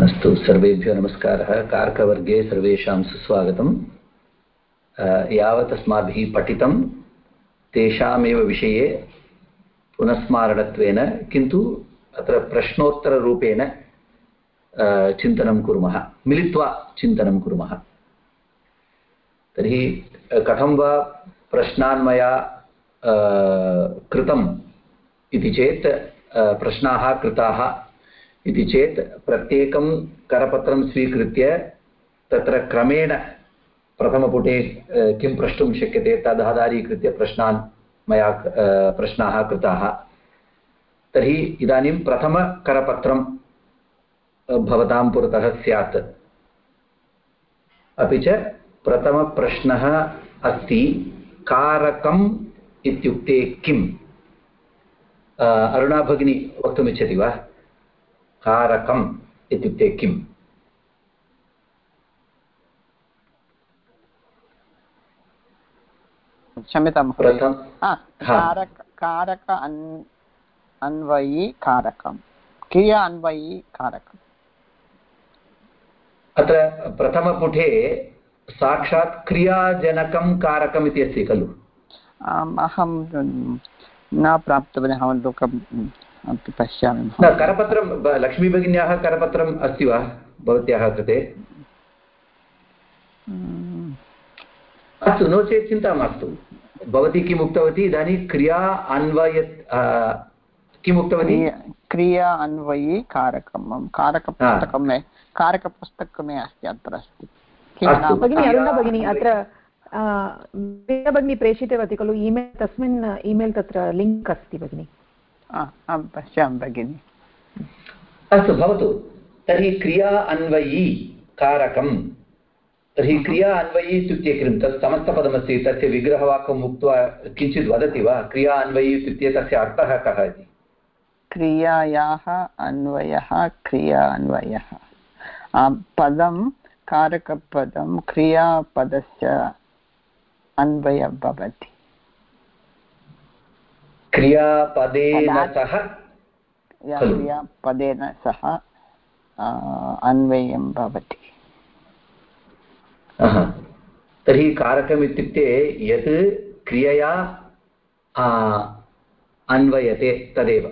अस्तु, सर्वेभ्यो नमस्कारः। कारकवर्गे सर्वेषां सुस्वागतम्। यावत् अस्माभिः पठितं तेषामेव विषये पुनस्मारणत्वेन, किन्तु अत्र प्रश्नोत्तररूपेण चिन्तनं कुर्मः। मिलित्वा चिन्तनं कुर्मः। तर्हि, कथं वा प्रश्नान् मया कृतम् इति चेत् प्रश्नाः, कृताः इति चेत् प्रत्येकं करपत्रं स्वीकृत्य तत्र क्रमेण प्रथमपुटे किं प्रष्टुं शक्यते तद् आधारीकृत्य प्रश्नान् मया प्रश्नाः कृताः। तर्हि इदानीं प्रथमकरपत्रं भवतां पुरतः स्यात्। अपि च प्रथमप्रश्नः अस्ति, कारकम् इत्युक्ते किम्? अरुणा भगिनी वक्तुमिच्छति वा? कारकम् इत्युक्ते किम्? क्षम्यतां कारक अन्वयी कारकं क्रिया अन्वयी कारकम्। अत्र प्रथमपुटे साक्षात् क्रियाजनकं कारकम् इति अस्ति खलु? अहं न प्राप्तवान् अहं लोकं। पश्यामि करपत्रं लक्ष्मीभगिन्याः करपत्रम् अस्ति वा? भवत्याः कृते? अस्तु नो चेत् चिन्ता मास्तु। भवती किम् उक्तवती? इदानीं क्रिया अन्वय किम् उक्तवती? क्रिया अन्वयी कारकं कारकपुस्तकं मे कारकपुस्तकं मे अस्ति अत्र अस्ति। भगिनी अरुणा भगिनी अत्र भगिनी प्रेषितवती खलु ईमेल् तस्मिन् ईमेल् तत्र लिङ्क् अस्ति भगिनि। आं पश्यामि भगिनि। अस्तु भवतु। तर्हि क्रिया अन्वयी कारकं तर्हि क्रिया अन्वयी इत्युक्ते किं? तत् समस्तपदमस्ति। तस्य विग्रहवाक्यम् उक्त्वा किञ्चित् वदति वा? क्रिया अन्वयी इत्युक्ते तस्य अर्थः कः इति? क्रियायाः अन्वयः क्रिया अन्वयः। पदं कारकपदं क्रियापदस्य अन्वयः भवति। क्रियापदेन सह? क्रियापदेन सह अन्वयं भवति। तर्हि कारकम् इत्युक्ते यत् क्रियया अन्वयते तदेव।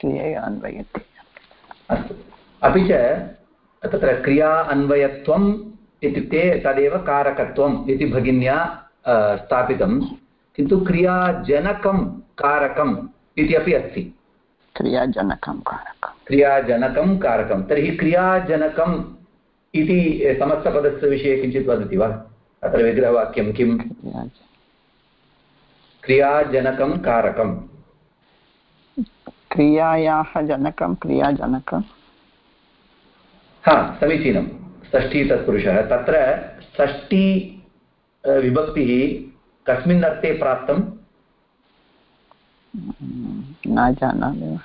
क्रियया अन्वयते। अस्तु। अपि च तत्र क्रिया अन्वयत्वम् इत्युक्ते तदेव कारकत्वम् इति भगिन्या स्थापितं। किन्तु क्रियाजनकं कारकम् इति अपि अस्ति। क्रियाजनकं कारकं क्रियाजनकं कारकं। तर्हि क्रियाजनकम् इति समस्तपदस्य विषये किञ्चित् वदति वा? अत्र विग्रहवाक्यं किम्? क्रियाजनकं कारकम्। क्रियायाः जनकं क्रियाजनकं। हा समीचीनं। षष्ठी तत्पुरुषः। तत्र षष्ठी विभक्तिः कस्मिन् अर्थे प्राप्तं न जानामि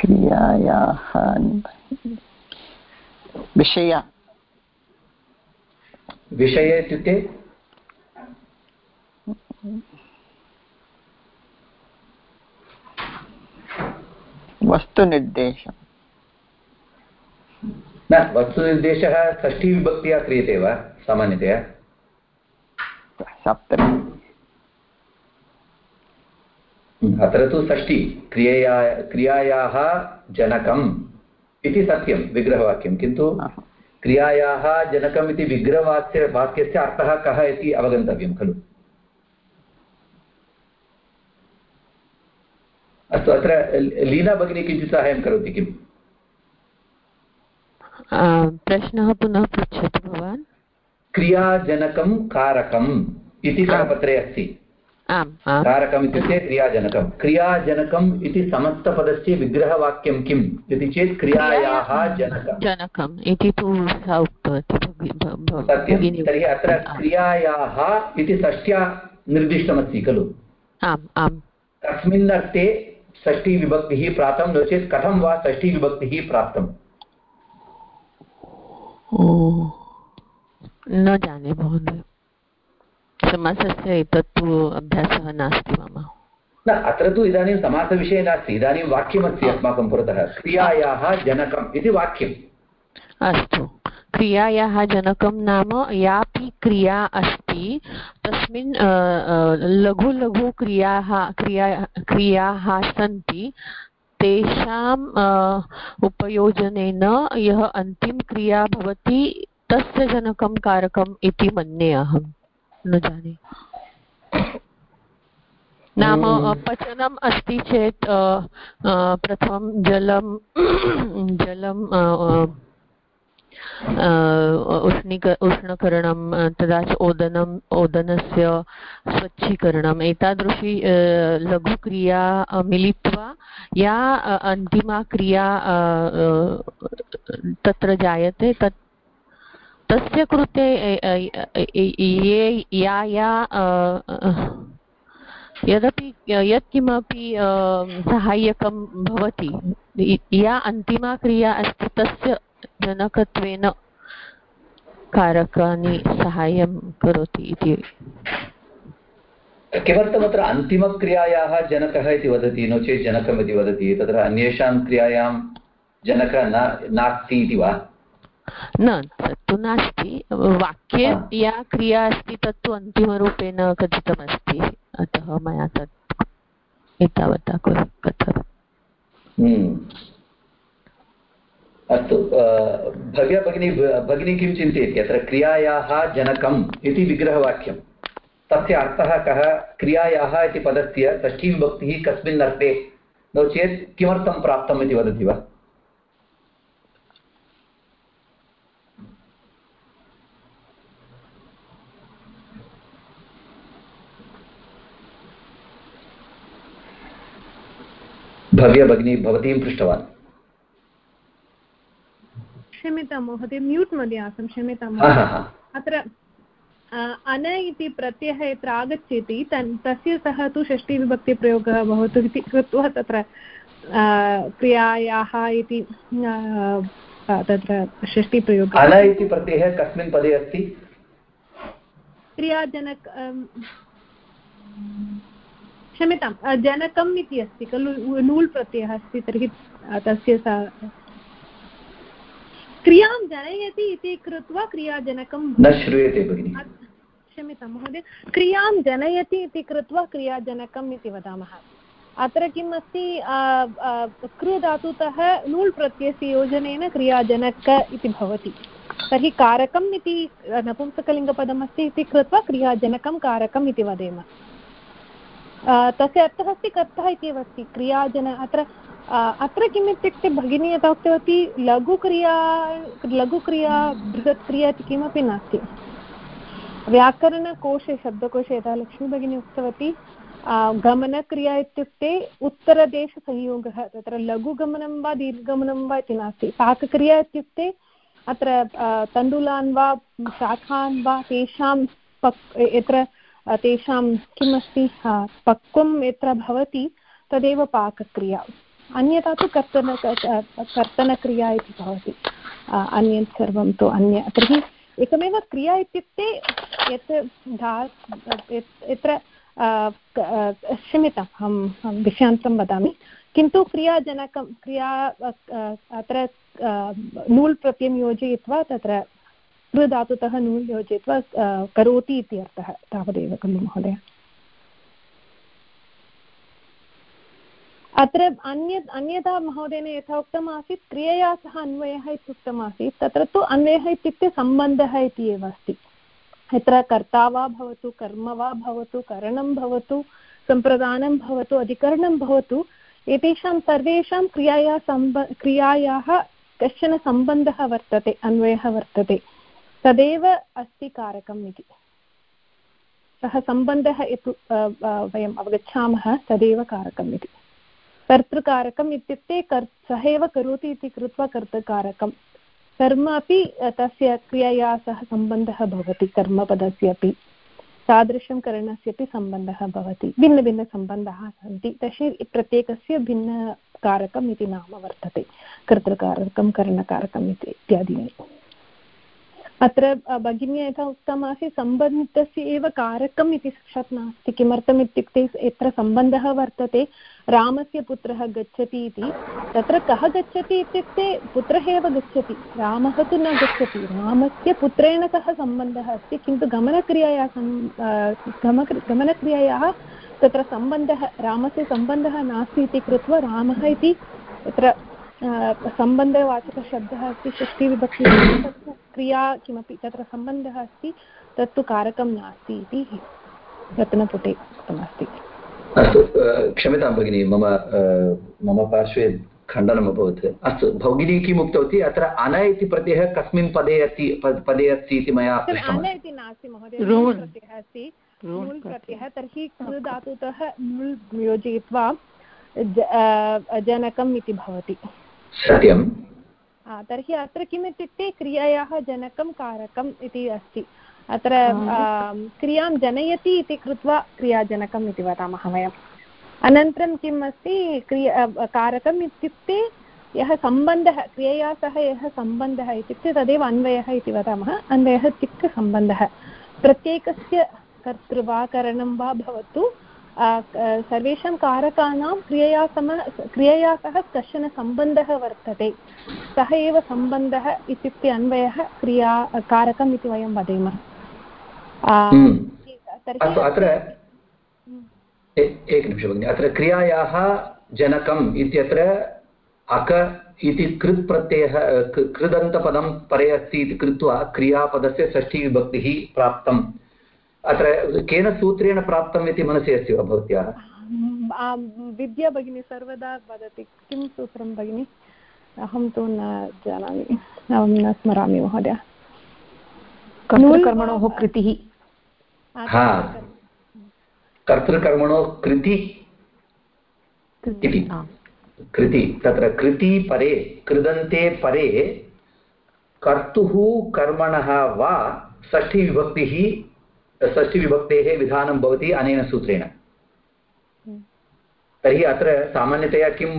क्रियायाः विषय। विषय इत्युक्ते? वस्तुनिर्देशः न वस्तुनिर्देशः षष्ठीविभक्त्या क्रियते वा? सामान्यतया? सप्तमी। अत्र तु षष्ठी क्रियया क्रियायाः जनकम् इति सत्यं विग्रहवाक्यं किन्तु क्रियायाः जनकम् इति विग्रहवाक्य वाक्यस्य अर्थः कः इति अवगन्तव्यं खलु? अस्तु अत्र लीना भगिनी किञ्चित् साहाय्यं करोति किम्? प्रश्नः पुनः पृच्छतु भवान्। क्रियाजनकं कारकम् इति करपत्रे अस्ति। कारकम् इत्युक्ते क्रियाजनकं। क्रियाजनकम् इति समस्तपदस्य विग्रहवाक्यं किम् इति चेत् क्रियायाः जनकं जनकम्। इति तु सा उक्तवती सत्यं। तर्हि अत्र क्रियायाः इति षष्ट्या निर्दिष्टमस्ति खलु? आम् आम्। कस्मिन् अर्थे षष्ठीविभक्तिः प्राप्तं नो चेत् कथं वा षष्ठीविभक्तिः प्राप्तम्? न जाने महोदय समासस्य एतत्तु अभ्यासः नास्ति मम। न अत्र तु इदानीं समासविषये नास्ति। इदानीं वाक्यमस्ति अस्माकं पुरतः। क्रियायाः जनकम् इति वाक्यम्। अस्तु। क्रियायाः जनकं नाम यापि क्रिया अस्ति। तस्मिन् लघु लघु क्रियाः क्रिया क्रियाः सन्ति। तेषाम् उपयोजनेन यः अन्तिमक्रिया भवति तस्य जनकं कारकम् इति मन्ये अहं। न जाने। नाम पचनम् अस्ति चेत् प्रथमं जलं जलं उष्णीक, उष्णकरणं तदा च ओदनम् ओदनस्य स्वच्छीकरणम्, एतादृशी लघुक्रिया मिलित्वा या अन्तिमा क्रिया तत्र जायते, तत्, तस्य कृते ये, या या यदपि, यत्किमपि सहाय्यकं भवति, या अन्तिमा क्रिया अस्ति, तस्य जनकत्वेन कारकानि साहाय्यं करोति इति। किमर्थमत्र अन्तिमक्रियायाः जनकः इति वदति? नो चेत् जनकम् इति वदति। तत्र अन्येषां क्रियायां जनकः न नास्ति इति वा? न तत्तु नास्ति। वाक्ये या क्रिया अस्ति तत्तु अन्तिमरूपेण कथितमस्ति। अतः मया तत् एतावता हम्म। अस्तु भव्या भगिनी भगिनी किं चिन्तयति? अत्र क्रियायाः जनकम् इति विग्रहवाक्यं तस्य अर्थः कः? क्रियायाः इति पदस्य षष्ठीं भक्तिः कस्मिन् अर्थे? नो चेत् किमर्थं प्राप्तम् इति वदति वा? भव्य भगिनी, भवतीं पृष्टवान्। क्षम्यतां महोदय म्यूट् मध्ये आसं क्षम्यतां अत्र अन इति प्रत्ययः यत्र आगच्छति तन् तस्य सह तु षष्टिविभक्तिप्रयोगः भवतु इति कृत्वा तत्र क्रियायाः इति तत्र षष्टिप्रयोगः अन इति प्रत्ययः कस्मिन् पदे अस्ति? क्रियाजनक क्षम्यतां जनकम् इति अस्ति खलु नूल् प्रत्ययः अस्ति तर्हि तस्य सा क्रियाँ जनयति इति कृत्वा क्रियाजनकं न श्रूयते भगिनि। क्षम्यतां महोदय। क्रियाँ जनयति इति कृत्वा क्रियाजनकम् इति वदामः। अत्र किम् अस्ति कृ धातुतः नूल् प्रत्ययस्य योजनेन क्रियाजनक इति भवति। तर्हि कारकम् इति नपुंसकलिङ्गपदमस्ति इति कृत्वा क्रियाजनकं कारकम् इति वदेम। तस्य अर्थः अस्ति कर्तः इति एव अस्ति। क्रियाजन अत्र अत्र किम् इत्युक्ते भगिनी यथा उक्तवती, लघुक्रिया लघुक्रिया, बृहत्क्रिया इति किमपि नास्ति। व्याकरणकोशे, शब्दकोशे यथा लक्ष्मी भगिनी उक्तवती गमनक्रिया इत्युक्ते उत्तरदेशसंयोगः, तत्र लघुगमनं वा दीर्घगमनं वा इति नास्ति। पाकक्रिया इत्युक्ते अत्र तण्डुलान् वा, शाखान् वा, तेषां पक्, यत्र तेषां किम् अस्ति पक्वं यत्र भवति, तदेव पाकक्रिया। अन्यथा तु कर्तन कर्तनक्रिया इति भवति। अन्यत् सर्वं तु अन्य तर्हि एकमेव क्रिया इत्युक्ते यत् धा यत्र क्षम्यताम् अहं विषयान्तं वदामि। किन्तु क्रियाजनकं क्रिया अत्र नूल् प्रत्ययं योजयित्वा तत्र कृधातुतः नूल् योजयित्वा करोति इति अर्थः तावदेव खलु महोदय। अत्र अन्यत् अन्यथा महोदयेन यथा उक्तम् आसीत् क्रियया सह अन्वयः इत्युक्तम् आसीत् तत्र तु अन्वयः इत्युक्ते सम्बन्धः इति एव अस्ति। यत्र कर्ता वा भवतु, कर्म वा भवतु, करणं भवतु, सम्प्रदानं भवतु, अधिकरणं भवतु, एतेषां सर्वेषां क्रियाया सम्ब, क्रियायाः कश्चन सम्बन्धः वर्तते, अन्वयः वर्तते। तदेव अस्ति कारकम् इति। सः सम्बन्धः यत् वयम् अवगच्छामः, तदेव कारकम् इति। कर्तृकारकम् इत्युक्ते कर् सः एव करोति इति कृत्वा कर्तृकारकं कर्म अपि तस्य क्रियया सह सम्बन्धः भवति, कर्मपदस्य अपि। तादृशं करणस्यपि सम्बन्धः भवति। भिन्नभिन्नसम्बन्धाः सन्ति। तस्य प्रत्येकस्य भिन्नकारकम् इति नाम वर्तते। कर्तृकारकं, करणकारकम् इति इत्यादीनि। अत्र भगिन्या, यथा उक्तमासीत् सम्बन्धस्य एव कारकम् इति साक्षात् नास्ति। किमर्थम् इत्युक्ते यत्र सम्बन्धः वर्तते, रामस्य पुत्रः गच्छति इति, तत्र कः गच्छति इत्युक्ते पुत्रः एव गच्छति, रामः तु न गच्छति। रामस्य पुत्रेण सह सम्बन्धः अस्ति, किन्तु गमनक्रियायाः गम गमनक्रियायाः तत्र सम्बन्धः, रामस्य सम्बन्धः नास्ति इति कृत्वा रामः इति तत्र सम्बन्धवाचकशब्दः अस्ति षष्टिविभक्ति तत्र क्रिया किमपि तत्र सम्बन्धः अस्ति तत्तु कारकं नास्ति इति रत्नपुटे उक्तमस्ति। अस्तु क्षम्यतां भगिनि मम मम पार्श्वे खण्डनम् अभवत्। अस्तु भगिनी किम् उक्तवती अत्र अन इति प्रत्ययः कस्मिन् पदे अस्ति पदे अस्ति इति मया अन इति नास्ति महोदय प्रत्ययः अस्ति। मूल् प्रत्ययः तर्हि कृ धातुतः योजयित्वा जनकम् इति भवति। सत्यं। तर्हि अत्र किम् इत्युक्ते क्रियायाः जनकं कारकम् इति अस्ति। अत्र क्रियाँ जनयति इति कृत्वा क्रियाजनकम् इति वदामः वयम्। अनन्तरं किम् अस्ति? क्रिया कारकम् इत्युक्ते यः सम्बन्धः क्रियया सह यः सम्बन्धः इत्युक्ते तदेव अन्वयः इति वदामः। अन्वयः इत्युक्ते सम्बन्धः। प्रत्येकस्य कर्तृ वा करणं वा भवतु सर्वेषां कारकाणां क्रियया सम क्रियया सह कश्चन सम्बन्धः वर्तते। सः एव सम्बन्धः इत्युक्ते अन्वयः क्रिया कारकम् इति वयं वदेमः। हम्म। अत्र एकनिमिषं भगिनि। अत्र क्रियायाः जनकम् इत्यत्र अक इति कृत् प्रत्ययः कृदन्तपदं परे अस्ति इति कृत्वा क्रियापदस्य षष्ठीविभक्तिः प्राप्तम्। अत्र केन सूत्रेण प्राप्तम् इति मनसि अस्ति वा भवत्याः? विद्या भगिनी सर्वदा वदति। किं सूत्रं भगिनि? अहं तु न जानामि। अहं न स्मरामि महोदय। कर्तृकर्मणोः कृतिः। कर्तृकर्मणोः कृति इति। कृति। तत्र कृति परे कृदन्ते परे कर्तुः कर्मणः वा षष्ठीविभक्तिः षष्ठिविभक्तेः विधानं भवति अनेन सूत्रेण। तर्हि अत्र सामान्यतया किं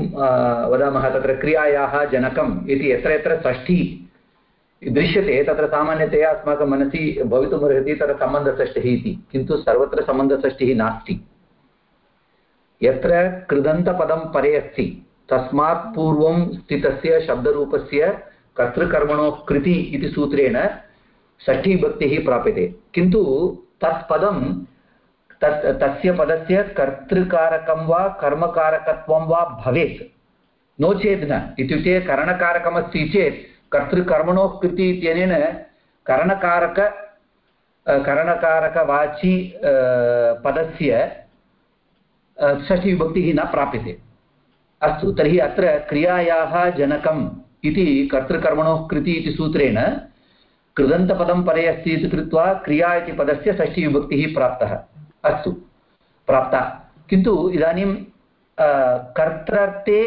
वदामः तत्र क्रियायाः जनकम् इति यत्र यत्र षष्ठी दृश्यते तत्र सामान्यतया अस्माकं मनसि भवितुमर्हति तत्र सम्बन्धषष्ठिः इति। किन्तु सर्वत्र सम्बन्धषष्ठिः नास्ति। यत्र कृदन्तपदं परे अस्ति तस्मात् पूर्वं स्थितस्य शब्दरूपस्य कर्तृकर्मणोः कृति इति सूत्रेण षष्ठीभक्तिः प्राप्यते। किन्तु तत् पदं तत्, तस्य पदस्य कर्तृकारकं वा कर्मकारकत्वं वा भवेत्। नो चेत् न। इत्युक्ते करणकारकमस्ति चेत् कर्तृकर्मणोः कृति इत्यनेन करणकारक करणकारकवाची पदस्य षष्ठीविभक्तिः न प्राप्यते। अस्तु, तर्हि अत्र क्रियायाः जनकम् इति कर्तृकर्मणोः कृति इति सूत्रेण कृदन्तपदं परे अस्ति इति कृत्वा क्रिया इति पदस्य षष्ठीविभक्तिः प्राप्तः। अस्तु। प्राप्ता। किन्तु इदानीं कर्त्रार्थे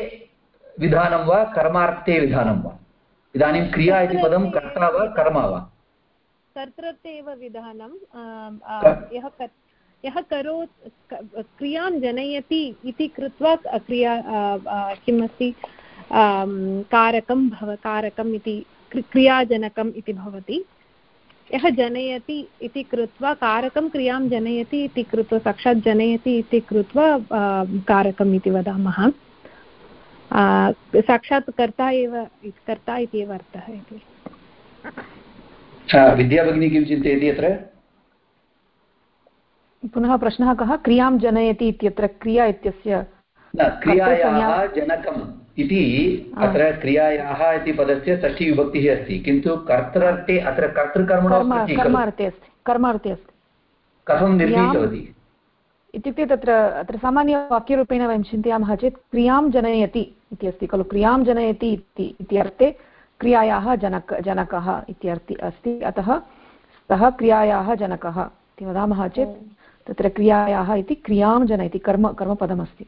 विधानं वा कर्मार्थे विधानं वा? इदानीं क्रिया इति पदं कर्ता वा कर्म वा? कर्तृर्थे एव विधानं यः यः करो क्रियाँ जनयति इति कृत्वा क्रिया किम् अस्ति कारकं भव कारकम् इति क्रियाजनकम् इति भवति। यः जनयति इति कृत्वा कारकं क्रियाँ जनयति इति कृत्वा साक्षात् जनयति इति कृत्वा कारकम् इति वदामः। साक्षात् कर्ता एव कर्ता इति एव अर्थः इति। विद्या भगिनी किं चिन्तयति अत्र? पुनः प्रश्नः कः? क्रियाँ जनयति इत्यत्र क्रिया इत्यस्य क्रियायाः जनकम्। इति अत्र क्रियायाः इति पदस्य षष्ठीविभक्तिः अस्ति किन्तु कर्तृर्थे अत्र कर्तृकर्मणो कर्मार्थे अस्ति कर्मार्थे अस्ति। कथं निर्णीतवती? इत्युक्ते तत्र अत्र सामान्यवाक्यरूपेण वयं चिन्तयामः चेत् क्रियाँ जनयति इति अस्ति खलु। क्रियाँ जनयति इति अर्थे क्रियायाः जनक जनकः इत्यर्थि अस्ति। अतः सः क्रियायाः जनकः इति वदामः चेत् तत्र क्रियायाः इति क्रियाँ जनयति कर्म कर्मपदमस्ति।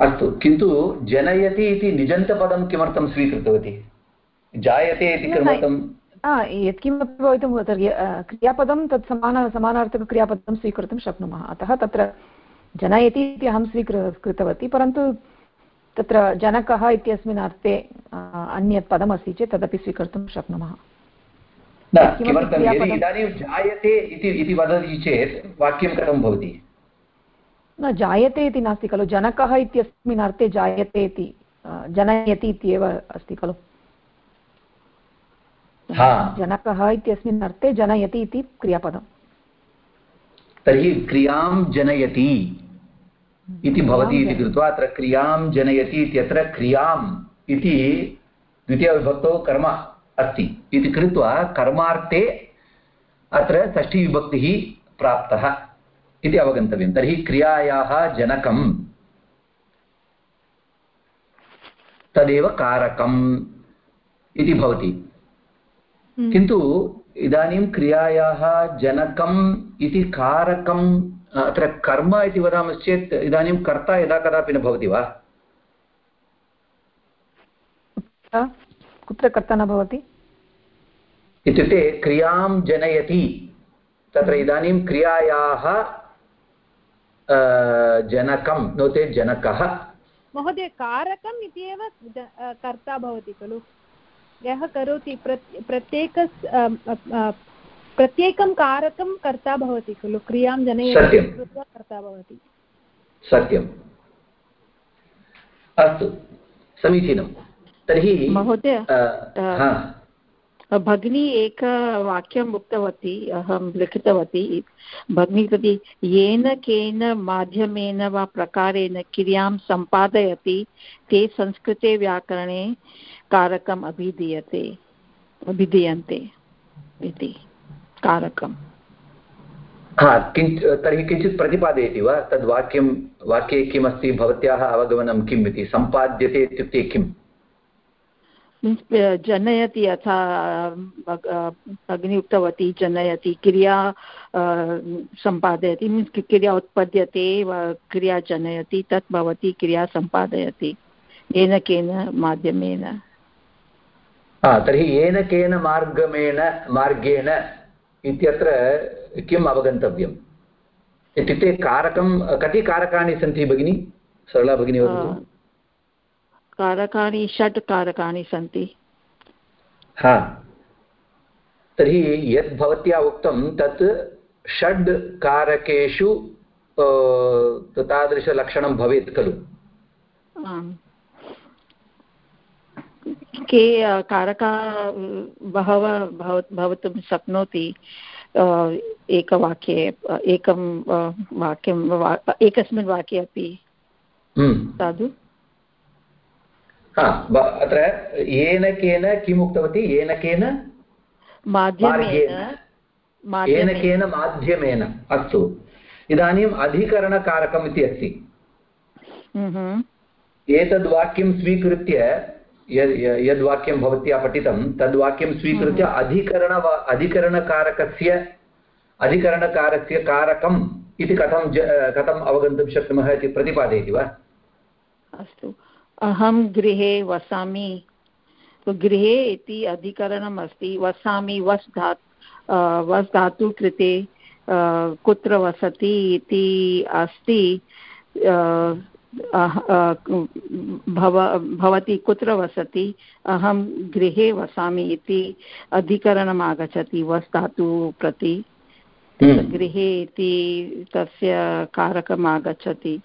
अस्तु किन्तु जनयति इति निजन्तपदं किमर्थं स्वीकृतवती? जायते इति किमर्थं? यत्किमपि भवितुं क्रियापदं तत् समान समानार्थकक्रियापदं स्वीकर्तुं शक्नुमः। अतः तत्र जनयति इति अहं स्वीकृ कृतवती परन्तु तत्र जनकः इत्यस्मिन् अर्थे अन्यत् पदमस्ति चेत् तदपि स्वीकर्तुं शक्नुमः। इदानीं जायते इति वदति चेत् वाक्यं कथं भवति? न जायते इति नास्ति खलु। जनकः इत्यस्मिन् अर्थे जायते इति जनयति इत्येव अस्ति खलु। जनकः इत्यस्मिन् अर्थे जनयति इति क्रियापदम्। तर्हि क्रियाँ जनयति इति भवति इति कृत्वा अत्र क्रियाँ जनयति इत्यत्र क्रियाम् इति द्वितीयविभक्तौ कर्म अस्ति। इति कृत्वा कर्मार्थे अत्र षष्ठीविभक्तिः प्राप्तः। इति अवगन्तव्यं। तर्हि क्रियायाः जनकं तदेव कारकम् इति भवति। हम्म। किन्तु इदानीं क्रियायाः जनकम् इति कारकम् अत्र कर्म इति वदामश्चेत् इदानीं कर्ता यदा कदापि न भवति वा? कुत्र कर्ता न भवति? इत्युक्ते क्रियाँ जनयति। तत्र इदानीं क्रियायाः जनकं नो चेत् जनकः। महोदय कारकम् इत्येव कर्ता भवति खलु? यः करोति प्रत्येक प्रत्येकं कारकं कर्ता भवति खलु? क्रियाँ जनयति कृत्वा कर्ता भवति। सत्यम्। अस्तु समीचीनं। तर्हि महोदय भगिनी एकवाक्यम् उक्तवती, अहं लिखितवती, भगिनी प्रति येन केन माध्यमेन वा प्रकारेण क्रियाँ सम्पादयति, ते संस्कृते व्याकरणे कारकम् अभिधीयते, अभिधीयन्ते इति, कारकम्। हा, किञ्च, तर्हि किञ्चित् प्रतिपादयति वा? तद् वाक्यं, वाक्ये किमस्ति? भवत्याः अवगमनं किम् इति? सम्पाद्यते इत्युक्ते किम्? जनयति यथा भगिनी उक्तवती जनयति क्रिया सम्पादयति मीन्स् क्रिया उत्पद्यते क्रिया जनयति तत् भवति क्रिया सम्पादयति येन केन माध्यमेन? तर्हि येन केन मार्गमेण मार्गेण इत्यत्र किम् अवगन्तव्यम्? इत्युक्ते कारकं कति कारकाणि सन्ति भगिनि? सरला भगिनी वदतु। कारकाणि षट् कारकाणि सन्ति। हा। तर्हि यद् भवत्या उक्तं तत् षड् कारकेषु तादृशलक्षणं भवेत् खलु। के कारका बहवः भवितुं शक्नोति एकवाक्ये एकं वाक्यं एकस्मिन् वाक्ये अपि? हम्म। साधु अत्र येन केन किम् उक्तवती येन केन माध्यमेन येन केन माध्यमेन अस्तु इदानीम् अधिकरणकारकम् इति अस्ति हम्म। एतद् स्वीकृत्य यद्वाक्यं भवत्या पठितं तद्वाक्यं स्वीकृत्य। अधिकरण अधिकरणकारकस्य अधिकरणकारस्य कारकम् इति कथं कथम् अवगन्तुं शक्नुमः इति प्रतिपादयति वा अस्तु अहं गृहे वसामि। गृहे इति अधिकरणम् अस्ति वसामि वस् धा वस् धातु कृते कुत्र वसति इति अस्ति। भव भवती कुत्र वसति। अहं गृहे वसामि इति अधिकरणम् आगच्छति वस् धातु प्रति। हम्म। गृहे इति तस्य कारकम् आगच्छति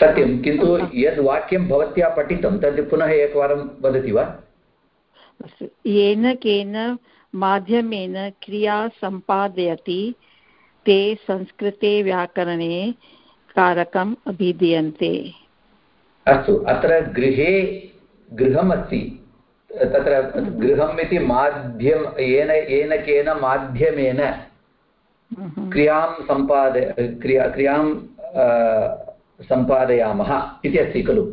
सत्यं किन्तु यद् वाक्यं भवत्या पठितं तद् पुनः एकवारं वदति वा? येन केन माध्यमेन क्रिया सम्पादयति ते संस्कृते व्याकरणे कारकम् अभिधीयन्ते। अस्तु अत्र गृहे गृहमस्ति। तत्र गृहम् इति माध्यम येन येन केन माध्यमेन हम्म। क्रियाँ सम्पाद क्रिया क्रियाँ सम्पादयामः इति अस्ति खलु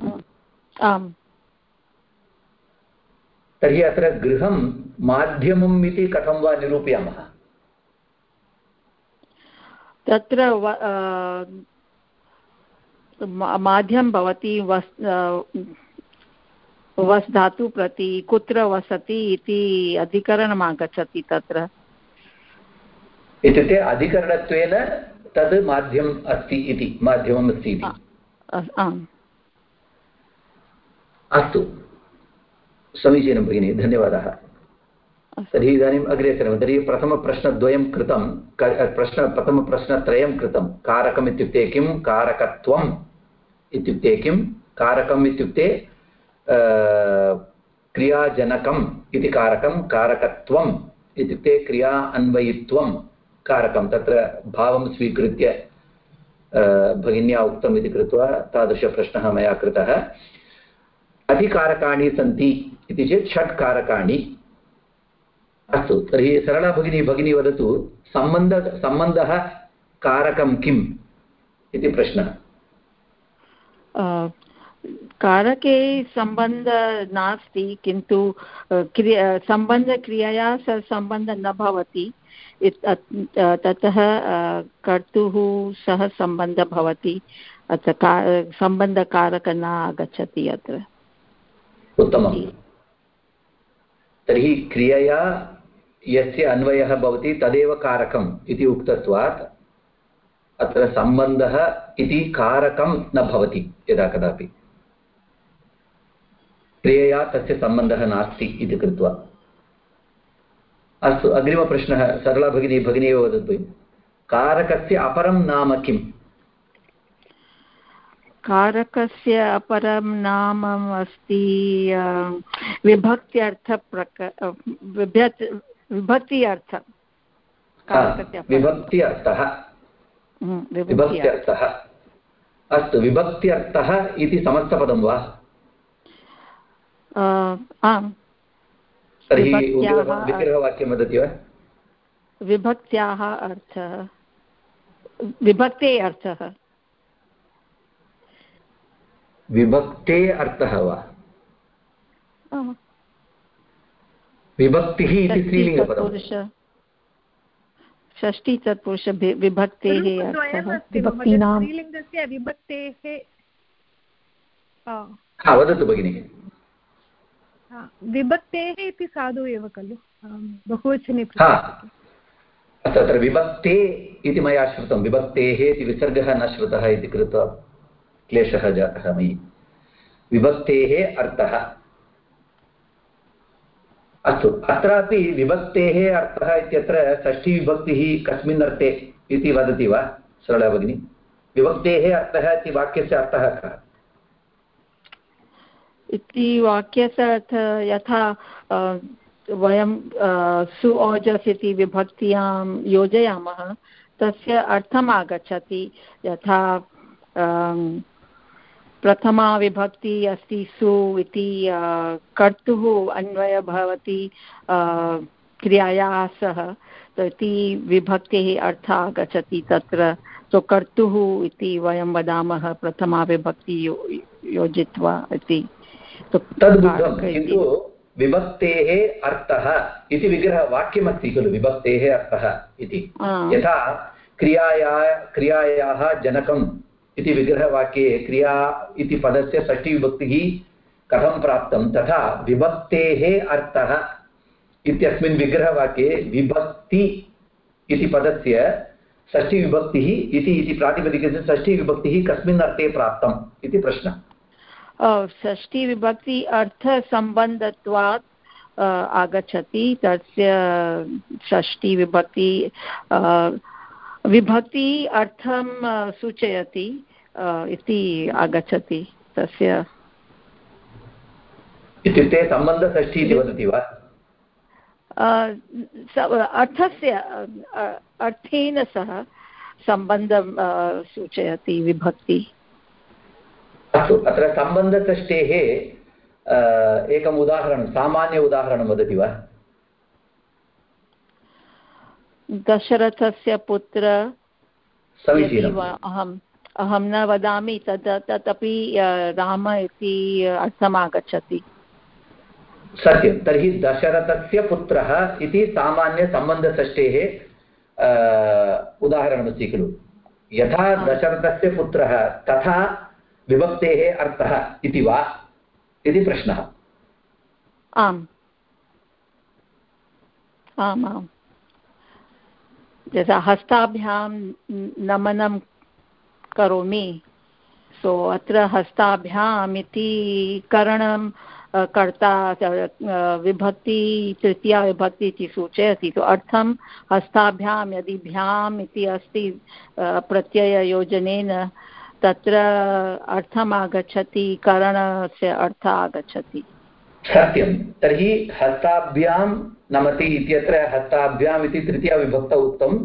आम्। तर्हि अत्र गृहं माध्यमम् इति कथं वा निरूपयामः? तत्र माध्यं भवति वस् वस् धातु प्रति कुत्र वसति इति अधिकरणम् आगच्छति तत्र। इत्युक्ते अधिकरणत्वेन तद् माध्यम् अस्ति इति माध्यमम् अस्ति इति। अस्तु। समीचीनं भगिनि धन्यवादः। तर्हि इदानीम् अग्रे सरामः तर्हि प्रथमप्रश्नद्वयं कृतं प्रश्न प्रथमप्रश्नत्रयं कृतं। कारकम् इत्युक्ते किं? कारकत्वम् इत्युक्ते किं? कारकम् इत्युक्ते क्रियाजनकम् इति कारकं कारकत्वम् इत्युक्ते क्रिया अन्वयित्वं कारकं तत्र भावं स्वीकृत्य भगिन्या उक्तम् इति कृत्वा तादृशप्रश्नः मया कृतः। अधिकारकाणि सन्ति इति चेत् षट् कारकाणि अस्तु। तर्हि सरला भगिनी भगिनी वदतु, सम्बन्ध, सम्बन्धः कारकं किम् इति प्रश्नः। कारके सम्बन्ध नास्ति, किन्तु क्रिया, सम्बन्धक्रियया सम्बन्धः न भवति। ततः कर्तुः सह सम्बन्धः भवति अत्र का सम्बन्धकारकः न आगच्छति अत्र। उत्तमं तर्हि क्रियया यस्य अन्वयः भवति तदेव कारकम् इति उक्तत्वात् अत्र सम्बन्धः इति कारकं न भवति यदा कदापि। क्रियया तस्य सम्बन्धः नास्ति इति कृत्वा। अस्तु अग्रिमप्रश्नः सरला भगिनी भगिनी एव वदतु कारकस्य अपरं नाम किम्? कारकस्य अपरं नाम अस्ति विभक्त्यर्थप्रक विभक्ति अर्थ विभक्ति अर्थः विभक्त्यर्थः। अस्तु विभक्त्यर्थः इति समस्तपदं वा? आम्। तर्हि विग्रहवाक्यं वदति वा? विभक्त्याः अर्थः विभक्ते अर्थः। विभक्ते अर्थः वा? विभक्तिः इति स्त्रीलिङ्गपदं षष्ठी तत्पुरुष विभक्तेः विभक्तेः वदतु भगिनि। विभक्तेः इति साधु एव खलु? बहुवचने तत्र विभक्ते इति मया श्रुतं विभक्तेः इति विसर्गः न श्रुतः इति कृत्वा क्लेशः जातः मयि। विभक्तेः अर्थः। अस्तु अत्रापि विभक्तेः अर्थः इत्यत्र षष्ठीविभक्तिः कस्मिन् अर्थे इति वदति वा सरला भगिनी? विभक्तेः अर्थः इति वाक्यस्य अर्थः कः? इति वाक्यस्य अर्थः यथा वयं सु ओजस् इति विभक्त्यां योजयामः, तस्य अर्थम् आगच्छति यथा प्रथमा विभक्ति अस्ति सु इति कर्तुः अन्वयः भवति क्रियायाः सह इति विभक्तेः अर्थः आगच्छति तत्र। सो कर्तुः इति वयं वदामः, प्रथमा विभक्ति यो, योजित्वा इति। तद् किन्तु विभक्तेः अर्थः इति विग्रहवाक्यमस्ति खलु विभक्तेः अर्थः इति। यथा क्रियाया क्रियायाः जनकम् इति विग्रहवाक्ये क्रिया इति पदस्य षष्टिविभक्तिः कथं प्राप्तं? तथा विभक्तेः अर्थः इत्यस्मिन् विग्रहवाक्ये विभक्ति इति पदस्य षष्टिविभक्तिः इति इति प्रातिपदिकस्य षष्टिविभक्तिः कस्मिन् अर्थे प्राप्तम् इति प्रश्नः। षष्टिविभक्ति अर्थसम्बन्धत्वात् आगच्छति। तस्य षष्टिविभक्ति विभक्ति अर्थं सूचयति इति आगच्छति। तस्य इत्युक्ते सम्बन्धषष्ठी इति वदति वा? अर्थस्य अर्थेन सह सम्बन्धं सूचयति विभक्ति। अस्तु अत्र सम्बन्धषष्ठेः एकम् उदाहरणं सामान्य उदाहरणं वदति वा? दशरथस्य पुत्र अहम् अहं न वदामि तद् तदपि राम इति अर्थम् आगच्छति सत्यं तर्हि दशरथस्य पुत्रः इति सामान्यसम्बन्धषष्ठेः उदाहरणमस्ति खलु। यथा दशरथस्य पुत्रः तथा विभक्तेः अर्थः इति वा? इति प्रश्नः। आम्। आम् आम्। यथा हस्ताभ्यां नमनं करोमि, सो अत्र हस्ताभ्याम् इति करणं कर्ता विभक्ति, तृतीया विभक्ति इति सूचयति। तु अर्थं हस्ताभ्यां यदि भ्याम् इति अस्ति प्रत्यययोजनेन तत्र अर्थम् आगच्छति करणस्य अर्थः आगच्छति सत्यं। तर्हि हस्ताभ्यां नमति इत्यत्र हस्ताभ्याम् इति तृतीयविभक्तौ उक्तं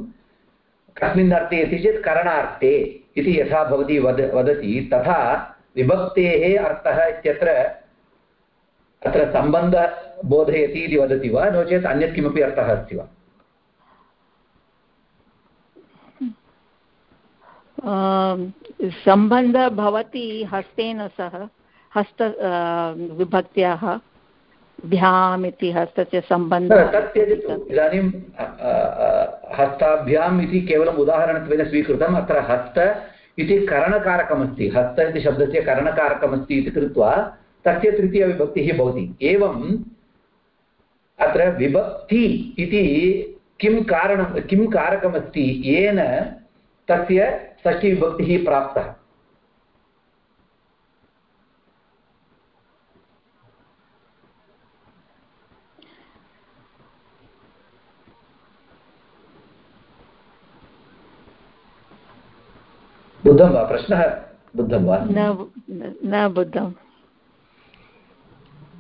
कस्मिन् अर्थे इति चेत् करणार्थे इति यथा भवती वद, वदति, तथा विभक्तेः अर्थः इत्यत्र अत्र सम्बन्धः बोधयति इति वदति वा? नो चेत् अन्यत् किमपि अर्थः अस्ति वा? सम्बन्धः भवति हस्तेन सह, हस्त विभक्त्याः, भ्याम् इति हस्तस्य सम्बन्धः। इदानीं हस्ताभ्याम् इति केवलम् उदाहरणत्वेन स्वीकृतम्, अत्र हस्त इति करणकारकमस्ति। हस्त इति शब्दस्य करणकारकमस्ति इति कृत्वा तस्य तृतीयविभक्तिः भवति। एवम् अत्र विभक्ति इति किं कारणं, किं कारकमस्ति? येन तस्य षष्टिविभक्तिः प्राप्तः। बुद्धं वा? प्रश्नः बुद्धं वा? न बुद्धम्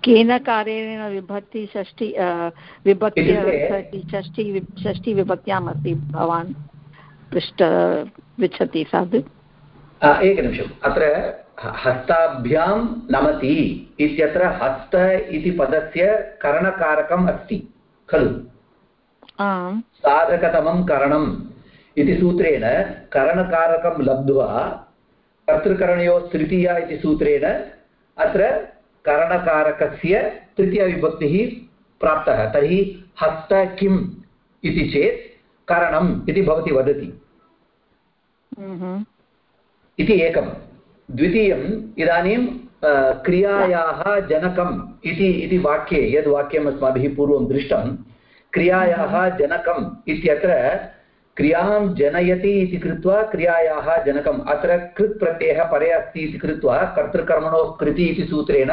केन कार्येण विभक्ति षष्टि विभक्ति षष्टि षष्टिविभक्त्याम् अस्ति भवान्? पृष्ट पृच्छति साधु। एकनिमिषम्। अत्र हस्ताभ्यां नमति इत्यत्र हस्त इति पदस्य करणकारकम् अस्ति खलु? साधकतमं करणम् इति सूत्रेण करणकारकं लब्ध्वा कर्तृकरणयोः तृतीया इति सूत्रेण अत्र करणकारकस्य तृतीयविभक्तिः प्राप्तः। तर्हि हस्त किम् इति चेत् करणम् इति भवती वदति। इति एकं द्वितीयम् इदानीं क्रियायाः जनकम् इति इति वाक्ये यद् वाक्यम् अस्माभिः पूर्वं दृष्टं क्रियायाः जनकम् इत्यत्र क्रियाँ जनयति इति कृत्वा क्रियायाः जनकम् अत्र कृत् प्रत्ययः परे अस्ति इति कृत्वा कर्तृकर्मणोः कृति इति सूत्रेण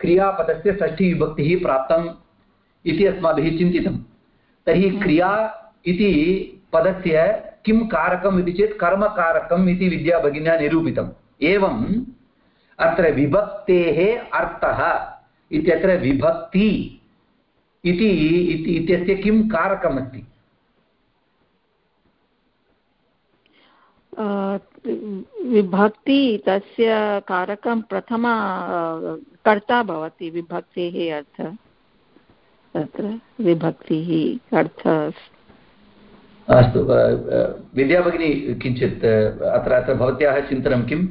क्रियापदस्य षष्ठीविभक्तिः प्राप्तम् इति अस्माभिः चिन्तितं तर्हि क्रिया इति पदस्य किं कारकम् इति चेत् कर्मकारकम् इति विद्याभगिन्या निरूपितम्। एवम् अत्र विभक्तेः अर्थः इत्यत्र विभक्ति इति इत्यस्य किं कारकमस्ति? विभक्ति तस्य कारकं प्रथम कर्ता भवति विभक्तेः अर्थ। तत्र विभक्तिः, अर्थः अस्तु विद्याभगिनी किञ्चित् अत्र अत्र भवत्याः चिन्तनं किम्?